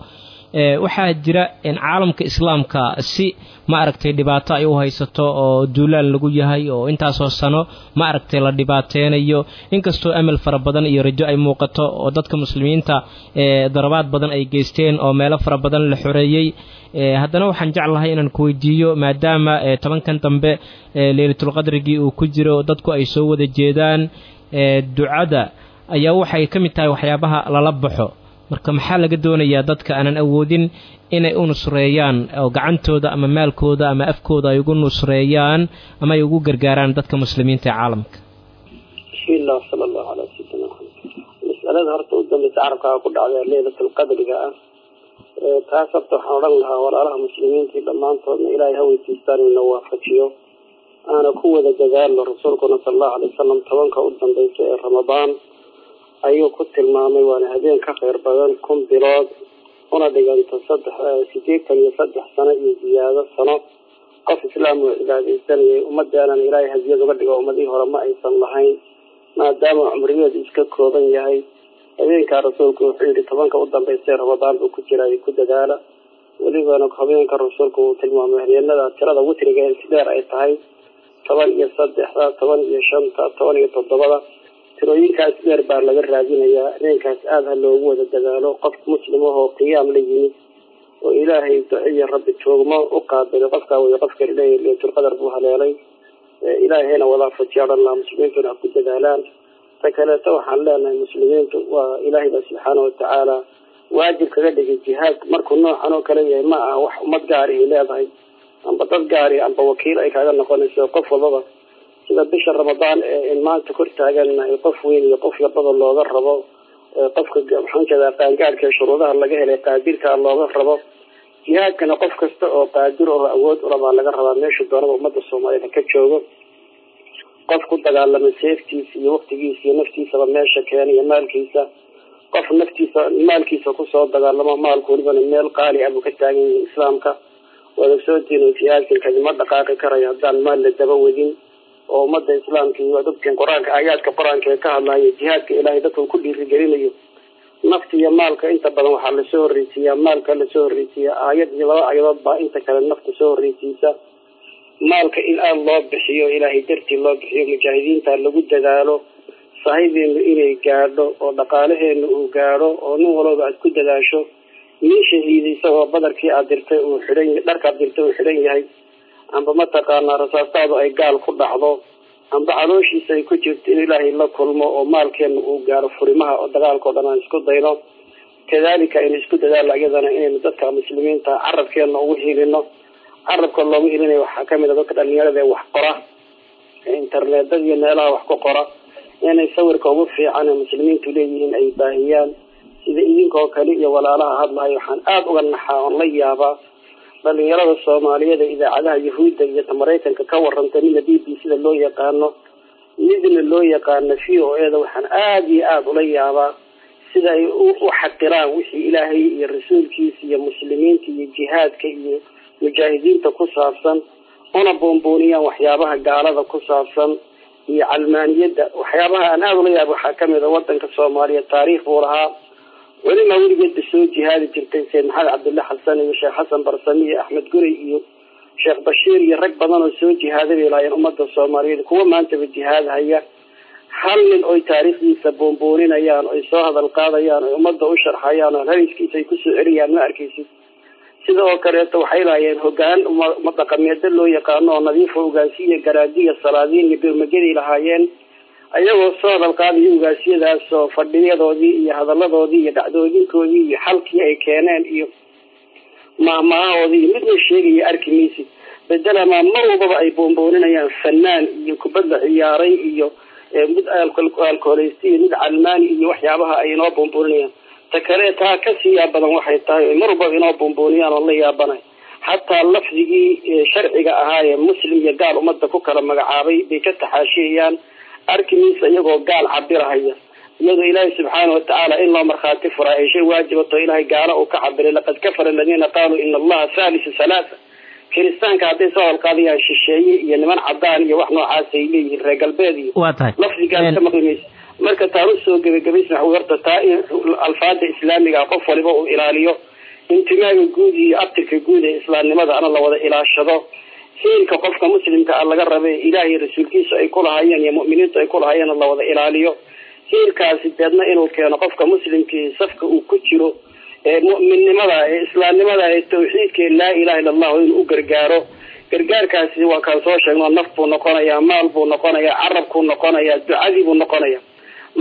waxaa jira caalamka islaamka si ma aragtay dhibaato ay u haysato oo duulaan lagu yahay oo intaasoo sano ma aragtay la dhibaateynayo inkastoo amal fara badan iyo rajo ay muuqato oo dadka muslimiinta darabaad badan ay geysteen oo meelo fara badan la xoreeyey haddana waxaan jeclahay inaan ku weydiiyo maadaama tobankan dambe leylatulqadrigii uu ku jiro dadku ay soo wada jeedaan ducada ayaa waxay ka mid tahay waxyaabaha lala baxo marka maxaa laga doonayaa dadka aanan awoodin inay u nusreeyaan oo gacantooda ama maalkooda ama afkooda ay ugu nusreeyaan ama ay ugu gargaaraan dadka muslimiinta ee caalamka? Bismillah sala allahu calaa sayidina maxamed masalada horta u dambeysa carabkaaga ku dhacda leylatulqadriga ah. Taas horta waxaan odhan lahaa walaalaha muslimiintii dhammaantoodna ilaahay ha weydiistaan ina waafajiyo. Aana ku wada dadaalo rasuulkuna sala allahu alay wasalam tobanka u dambeysa ee ramadaan ayuu ku tilmaamay waana habeen ka kheyr badan kun bilood una dhiganta saddex sideetan iyo saddex sano iyo ziyaado sano. Qof islaam oo cibaadeysanayay ummadeenana ilaahay hadiyad uga dhigo ummadihii hore ma aysan lahayn maadaama cumrigeedu iska kooban yahay. Habeenkaa rasuulku wuxuu yihi tobanka u dambeysay ramadaan buu ku jira ku dadaala. Welibana habeenka rasuulku uu tilmaamay habeenada tirada witriga ee isdheer ay tahay toban iyo saddexda toban iyo shanta toban iyo toddobada tirooyinkaas dheer baa laga raadinayaa. Habeenkaas aada ha loogu wada dadaalo qof muslim ahoo qiyaam la yimid oo ilaahay duciya rabbi joogmo u qaabilay qofkaa wey qofka leeyahy leytulqadar buu haleelay. Ilaahayna laha muslimiintuna ha ku dadaalaan. Ta kaleeto waxaan leenahay muslimiintu waa ilaahay ba subxaana watacaala waajib kaga dhigay jihaad. Markuu noocan oo kale yahay ma aha wax ummad gaari ay leedahay. Amba dad gaari amba wakiil ay kaaga noqonayso qof walbaba sida bisha ramadaan ee maanta kor taagannahay qof weyn iyo qof yarbada looga rabo qofka maxaan jeedaa qaangaadhka shuruudaha laga helay qaadirka looga rabo. Jihaadkana qof kasta oo qaadir oo awood ulabaa laga rabaa meesha doonaba ummadda soomaaliyeed ka joogo. Qof ku dagaalama seeftiisa iyo waktigiisa iyo naftiisaba meesha keena iyo maalkiisa. Qof naftiisa maalkiisa ku soo dagaalamo maalku welibana meel qaali ah buu ka taagan yahay islaamka. Wada soo diinay jihaadkan kadima dhaqaaqi karayo haddaan maal la daba wadin oo ummadda islaamka iyo dadkan qur'aanka aayaadka qur'aanka ee ka hadlayo jihaadka ilaahay dadka uu ku dhiirigelinayo. Nafta iyo maalka inta badan waxaa la soo horreysiiyaa maalka la soo horreysiiyaa aayad iyo laba aayadood baa inta kale nafta soo horreysiisa maalka in aada loo bixiyo ilaahay dartii loo bixiyo mujaahidiinta lagu dadaalo sahideenu inay gaadho oo dhaqaalaheenu uu gaadho oo nin walooba aad ku dadaasho nin shahiida isagoo badarkii aad dirtay uu xidhan dharkaad dirtay uu xidhan yahay amba mataqaanaa rasaastaadu ay gaal ku dhacdo amba calooshiisa ay ku jirto in ilaahay la kulmo oo maalkeena uu gaaro furimaha oo dagaalkao dhan aan isku dayno. Kadalika aynu isku dadaalo iyadana inaynu dadka muslimiinta carabkeena ugu hilino carabka loogu ilinaya waxaa ka mid a dadka dhalinyarada ee wax qora internetada iyo meelaha wax ku qora. Inay sawirka ugu fiican ee muslimiintu leeyihiin ay baahiyaan. Sida idinkoo kale iyo walaalaha hadlahay waxaan aada uga naxaa oon la yaabaa dhalinyarada soomaaliyeed ee idaacadaha yahuudda iyo maraykanka ka waranta midna b b sida loo yaqaano midna loo yaqaano v o e da waxaan aada iyo aada ula yaabaa sida ay u xaqiraan wixii ilaahay iyo rasuulkiisa iyo muslimiinta iyo jihaadka iyo mujaahidiinta ku saabsan una buunbuuniyaan waxyaabaha gaalada ku saabsan iyo calmaaniyadda. Waxyaabaha aan aada ula yaaba waxaa ka mid a wadanka soomaaliya taariikh buu lahaa welimaa weligeedba soo jihaadi jirtay sayd maxamed cabdulla xasan iyo sheekh xasan barsami iyo axmed gurey iyo sheekh bashiir iyo rag badan oo soo jihaaday bay lahaayeen ummadda soomaaliyeed. Kuwa maantaba jihaad haya? Hal nin oy taariikhdiisa buunbuuninayaan oy soo hadal qaadayaan oy ummadda u sharxayaan oo haliskiisa ay ku soo celiyaan ma arkeysid sida oo kaleeto waxay lahaayeen hogaan madaqameedo loo yaqaano oo nadiifa ugaasiya garaadiya salaadiin iyo birmageday lahaayeen ayagoo soo hadal qaadaya ugaasiyadaas oo fadhiyadoodii iyo hadaladoodii iyo dhacdoodinkoodii iyo xalkii ay keeneen iyo maahmaahahoodii iyo midna sheegaya arki maysid bedelamaa mar walbaba ay buunbuuninayaan fanaan iyo kubadda ciyaaray iyo mid alkooleysta iyo mid calmaani iyo waxyaabaha ay inoo buunbuuninayaan ta kale taa ka sii yaab badan waxay tahay ay mar walbaba inoo buunbuuniyaan oo la yaabanay. Hataa lafdigii sharciga ahaa ee muslim iyo gaal ummadda ku kala magacaabay bay ka taxaashiyayaan arki maysa iyagoo gaal cabirahaya iyadoo ilaahay subxaana watacaala in loo markhaati furaa ay shay waajibato ilaahay gaalo uu ka cabiray laqad kafara aladiina qaaluu ina allaha thalisu halaatha kiristaanka hadday soo holqaadayaan shisheeye iyo niman cadaan iyo wax noocaas ay leeyihiin reer galbeed iyo waa tahay. lafdigaas ka maqli maysa marka taan u soo gebagabaysna horta taa in alfaada islaamiga qof waliba uu ilaaliyo intimaaga guud iyo abtirka guud ee islaamnimada ana la wada ilaashado hiilka qofka muslimka ah laga rabay ilaahay rasuulkiisa ay kulahaayeen iyo mu'miniintu ay kulahaayeen la wada ilaaliyo. Hiilkaasi deedna inuu keeno qofka muslimkii safka uu ku jiro ee mu'minnimada ee islaamnimada ee tawxiidka ee laa ilaha illa allahu inuu u gargaaro. Gargaarkaasi waa kaan soo sheegno naf buu noqonayaa maal buu noqonayaa carab buu noqonayaa ducadii buu noqonaya.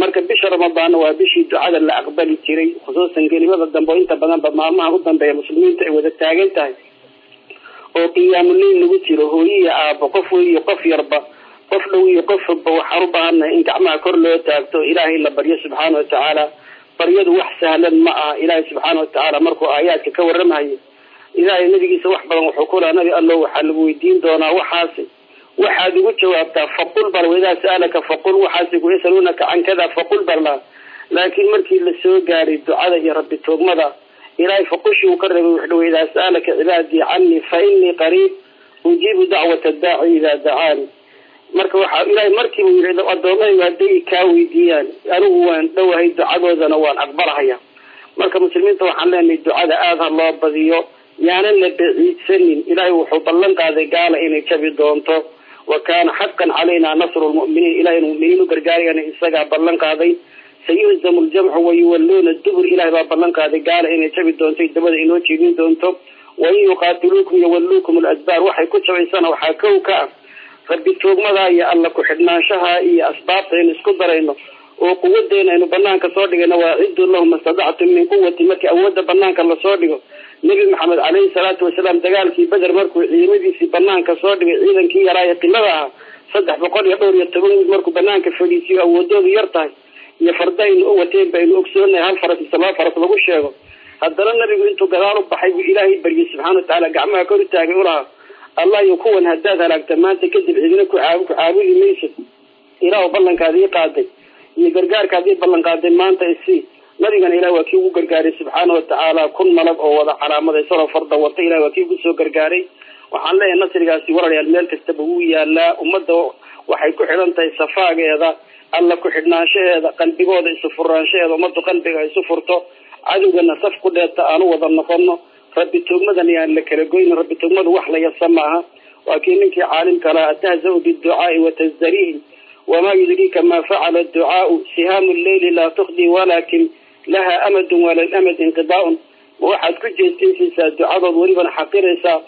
Marka bisha ramadaanna waa bishii ducada la aqbali jiray khusuusan gelimada dambe oo inta badanba maalmaha u dambeeya muslimiinta ay wada taagan tahay oo qiyaamuleyl lagu jiro hooyo iyo aabo qof wey iyo qof yarba qof dhow iyo qof fogba waxaan u baahannahay in gacmaha kor loo taagto. Ilaahay la baryo subxaana watacaala baryadu wax sahlan ma aha. Ilaahay subxaana watacaala markuu aayaadka ka waramahayo ilaahay nabigiisa wax badan wuxuu ku lahaa nabi allo waxaa lagu weydiin doonaa waxaasi. Waxaad ugu jawaabtaa faqul bar waidaa sa'alaka faqul waxaasi ku yasaluunaka can kada faqul bar la laakiin markii la soo gaaray ducada iyo rabbi toogmada ilaahay faqushii uu ka reebay wuxuu idaa sa'alaka cibaadii canii fa inii qariib ujiibu dacwata daaci idaa dacaani marka waxaa ilaahay markiibu yidhi addoomaygu hadday kaa weydiiyaan anigu waan dhowahay ducadoodana waan aqbalahaya marka muslimiinta waxaan leenahay ducada aada ha loo badiyo yaanan la baciidsanin ilaahay wuxuu ballan qaaday gaala inay jabi doonto wa kaana xaqan calayna nasru lmu'miniin ilahay muminiin u gargaarayana isagaa ballan qaaday sayuhzamu ljamcu wayuwalluuna dubur ilahay baa ballan qaaday gaala inay jabi doonto dabada inoo jeedin doonto. Wain yuqaatiluukum yawalluukum ladbaar waxay ku jabaysana waxaa kow ka ah. Rabbi toogmada iyo alla ku-xidhnaanshaha iyo asbaabta aynu isku darayno oo quwadeena aynu banaanka soo dhigayno waaciduu lahum mastadactum min quwati markii awoodda banaanka la soo dhigo. Nebi maxamed caleyhi salaatu wasalaam dagaalkii beder markuu ciidamadiisii banaanka soo dhigay ciidankii yaraa ee qilada ahaa saddex boqol iyo dhowr iyo toban wiil markuu banaanka fadhiisiyo awoodoodu yar tahay iyo fardaynu u wateen baynu ogsoonahay hal faras mise laba faras lagu sheego. Haddana nabigu intuu gadaal u baxay buu ilaahay baryay subxana watacaala gacmaha kor u taagay ulahaa allah iyo kuwan haddaad halaagta maanta kadib cidina ku ku caabudi mayso ilaahu ballankaad ii qaaday iyo gargaarkaad ii ballan qaaday maanta isii. Nabigana ilahi waa kii ugu gargaaray subxaana watacaala kun malag oo wada calaamaday salo farda wata ilahi waa kii ugu soo gargaaray. Waxaan leeyahay nasrigaasi walaalayaal meel kastaba wuu yaalaa ummadda waxay ku xidhan tahay safaageeda alla ku-xidhnaanshaheeda qalbigooda isu furaanshaheeda ummaddu qalbiga isu furto cadowgana saf ku dheerta aanu wada noqono rabbi tugmadan yaan la kala goyno rabbi tugmadu wax la yasa maaha waa kii ninkii caalimka lahaa atahzau biducaai watasdarihi wamaa yudriika ma facala ducaau sihaamu lleyli laa tukdi walakin laha amadun walalamad inqidaaun. Ma waxaad ku jeestaysiisaa ducadood welibana xaqiraysaa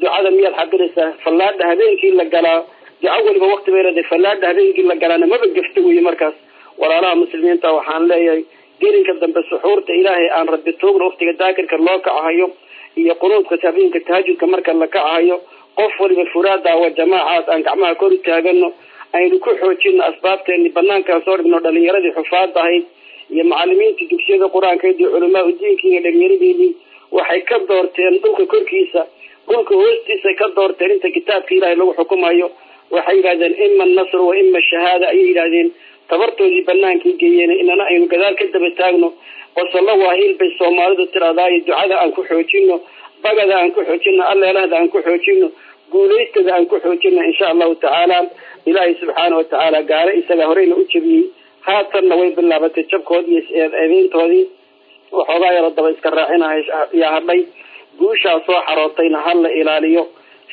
ducada miyaad xaqiraysaa? Fallaadha habeenkii la galaa duco weliba wakti bay leedahay fallaadha habeenkii la galaana maba gafta weeye markaas. Walaalaha muslimiinta waxaan leeyahay gelinka dambe suxuurta ilaahay aan rabbi tuugna waktiga daakirka loo kacahayo iyo qunuudka habeenka tahajudka marka la kacayo qof waliba furaada wa jamaacaad aan gacmaha kor taagano aynu ku xoojino asbaabteeni banaankaa soo dhigno dhalinyaradii xufaad ahayd iyo macalimiintii dugsiyada qur'aankeed iyo culamaa udiinka iyo dhalinyaradeedii waxay ka doorteen dhulka korkiisa dhulka hoostiisay ka doorteen inta kitaabka ilaahay lagu xukumayo waxay yidhahdeen ima annasr wa ima shahaada ayay yidhahdeen tabartoodii banaankii geeyeen inana aynu gadaal ka daba taagno wasallo waahiil bay soomaalidu tirahdaayo ducada aan ku xoojino bagada aan ku xoojino alleelahda aan ku xoojino guulaystada aan ku xoojino insha allahu tacaala ilaahay subxaana watacaala gaare isaga horeyna u jabiyey. Haatanna way bilaabatay jabkoodii eedeyntoodii. Waxoogaa yaro daba iska raacinahay yaa hadhay guushaa soo xarootayna ha la ilaaliyo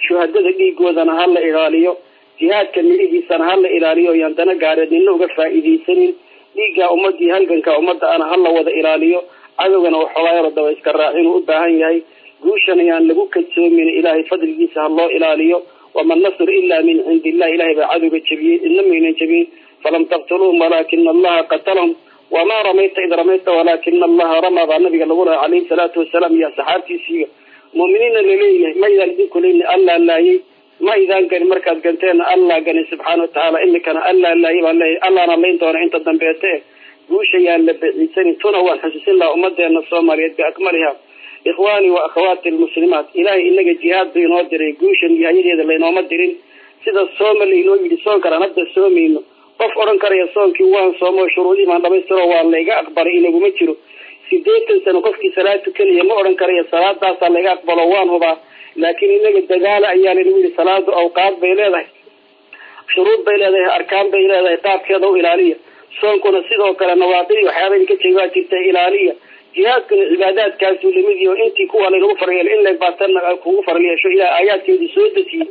shuhadada dhiigoodana ha la ilaaliyo jihaadka midhihiisana ha la ilaaliyo yaan dana gaareed nina uga faa'iidaysanin. Dhiiggaa ummadii halganka ummadda ana ha la wada ilaaliyo cadowgana waxoogaa yaro daba iska raacinuu u baahan yahay. Guushana yaan lagu kadsoomin ilaahay fadligiisa ha loo ilaaliyo. Wama nasr ila min cindi illah ilahay baa cadowga jebiyey idna maynan jebin falam taqtuluuhum walaakina allaha qatalahum. Wamaa ramayta id ramayta walaakina allaha ramaa baa nabiga lagu lahaa calayhi salaatu wasalaam iyo asxaabtiisiiyo muuminiinna la leeyahay ma idaan idinku leyni allaa laayay ma idaan gani markaad ganteena allaa gani subxaana watacaala imikana allaa laayay baan leeyahay allaana layn doona inta dambeete. Guusha yaan la baciisanin tuna waan xusuusin lahaa ummadeena soomaaliyeed biakmaliha ikhwaani wa akhawaati almuslimaat ilaahay inaga jihaad ba inoo diray guushan nihayadeeda laynooma dirin. Sida sooma laynoo yidhi soonkan aan hadda soomayno qof odhan karaya soonkii waan soomo shuruudii baan dhamaystiro waa layga aqbalay inaguma jiro. Sideetan sano qofkii salaad tukanaya ma odhan karaya salaadaasaa layga aqbalo waan hubaa laakiin inaga dadaala ayaa laynagu yidhi salaadu awqaad bay leedahay shuruud bay leedahay arkaan bay leedahay qaabkeeda u ilaaliya. Soonkuna sidoo kale nawaaqidii waxyaaba idinka jeegaa jirta ilaaliya. Jihaadkuna cibaadaadkaasuu la mid yaho intii kuwa laynagu faryeelo in lag baatana kugu faral yeesho ilaa aayaadkeedii soo dejiyey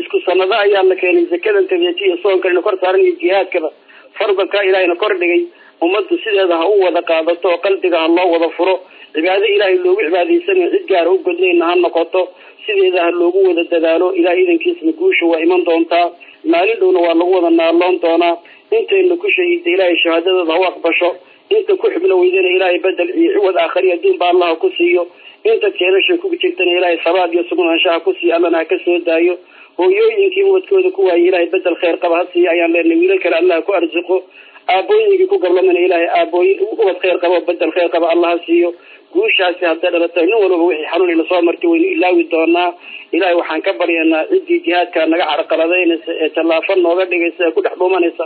isku sanado ayaa la keenay zakadan soonka ina kor saaran iyo jihaadkaba. Farbankaa ilaahayna kor dhigay ummaddu sideeda ha u wada qaadato qalbiga ha loo wada furo. Cibaado ilaahay loogu cibaadaysanayo cid gaara u godnayna ha noqoto sideeda ha loogu wada dadaalo ilahay idankiisna guusha waa iman doontaa. Maalin dhowna waa lagu wada naaloon doonaa. Intayna ku shahiida ilaahay shahaadadooda ha u aqbasho inta ku xubno weydana ilaahay bedel iyo ciwad aakhari adduun ba allah ku siiyo. Inta jeelasha ku jirtana ilaahay sabaad iyo sugnaanshaha ku siiyo allana ha ka soo daayo. Hooyooyinkii ubadkooda ku waayay ilaahay bedel khayr qaba ha siiyo ayaan leenahay wiilal kale allah ku arsuqo aabooyinkii ku gablamana ilaahay aabooyin ubad khayr qaba bedel khayr qaba allah ha siiyo guushaasi hadday dhalatay nin walba wixii xanuun ina soo martay waynu ilaawi doonaa. Ilaahay waxaan ka baryanaa ciddii jihaadka naga carqaladaynaysa ee tallaafo nooga dhigaysa ee ku dhex dhumanaysa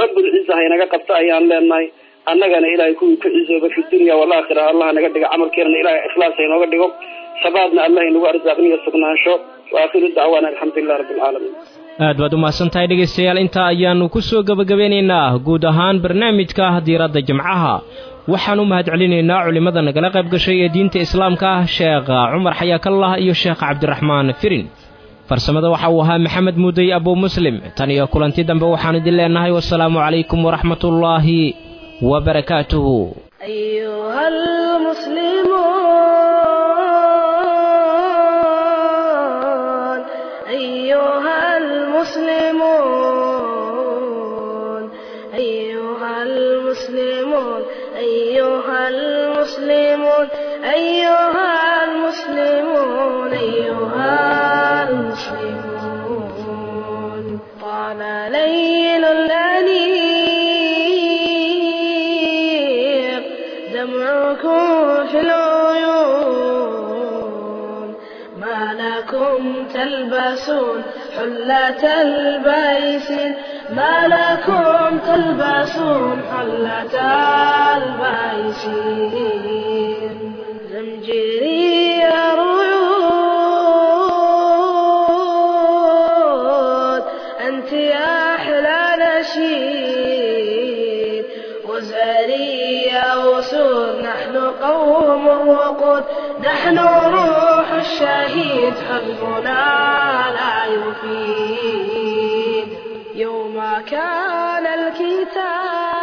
rabbulciza haynaga qabta ayaan leenahay. Annagana ilaahay kuwii ku cizooba fi dunya walaakhira allah naga dhigo camalkeenana ilahay ikhlaas haynooga dhigo. Sabaadna allah inagu arsaaqniyo sugnaansho. Waakhiru dacwaana alxamdulilah rabbi alcaalamiin aad baad u mahadsan tahay dhegaystayaal intaa ayaannu ku soo gebagabeynaynaa guud ahaan barnaamijka diiradda jimcaha waxaan u mahadcelinaynaa culimmada nagala qayb gashay ee diinta islaamka ah sheekh cumar xayaakallah iyo sheekh cabdiraxmaan firin. Farsamada waxa uu ahaa maxamed muudey abu muslim. Tan iyo kulanti dambe waxaan idin leenahay wasalaamu calaykum waraxmatullaahi wabarakaatuhu المسلمون أيها المسلمون أيها المسلمون. طال ليل الأنيق دمعكم في العيون. ما لكم تلبسون حلة البيس ما لكم تلبسون حلة البيس. زمجري رعود أنت أحلى نشيد وزاري يا وسود نحن قوم وقود. نحن روح الشهيد حزبنا لا يفيد. يوم كان الكتاب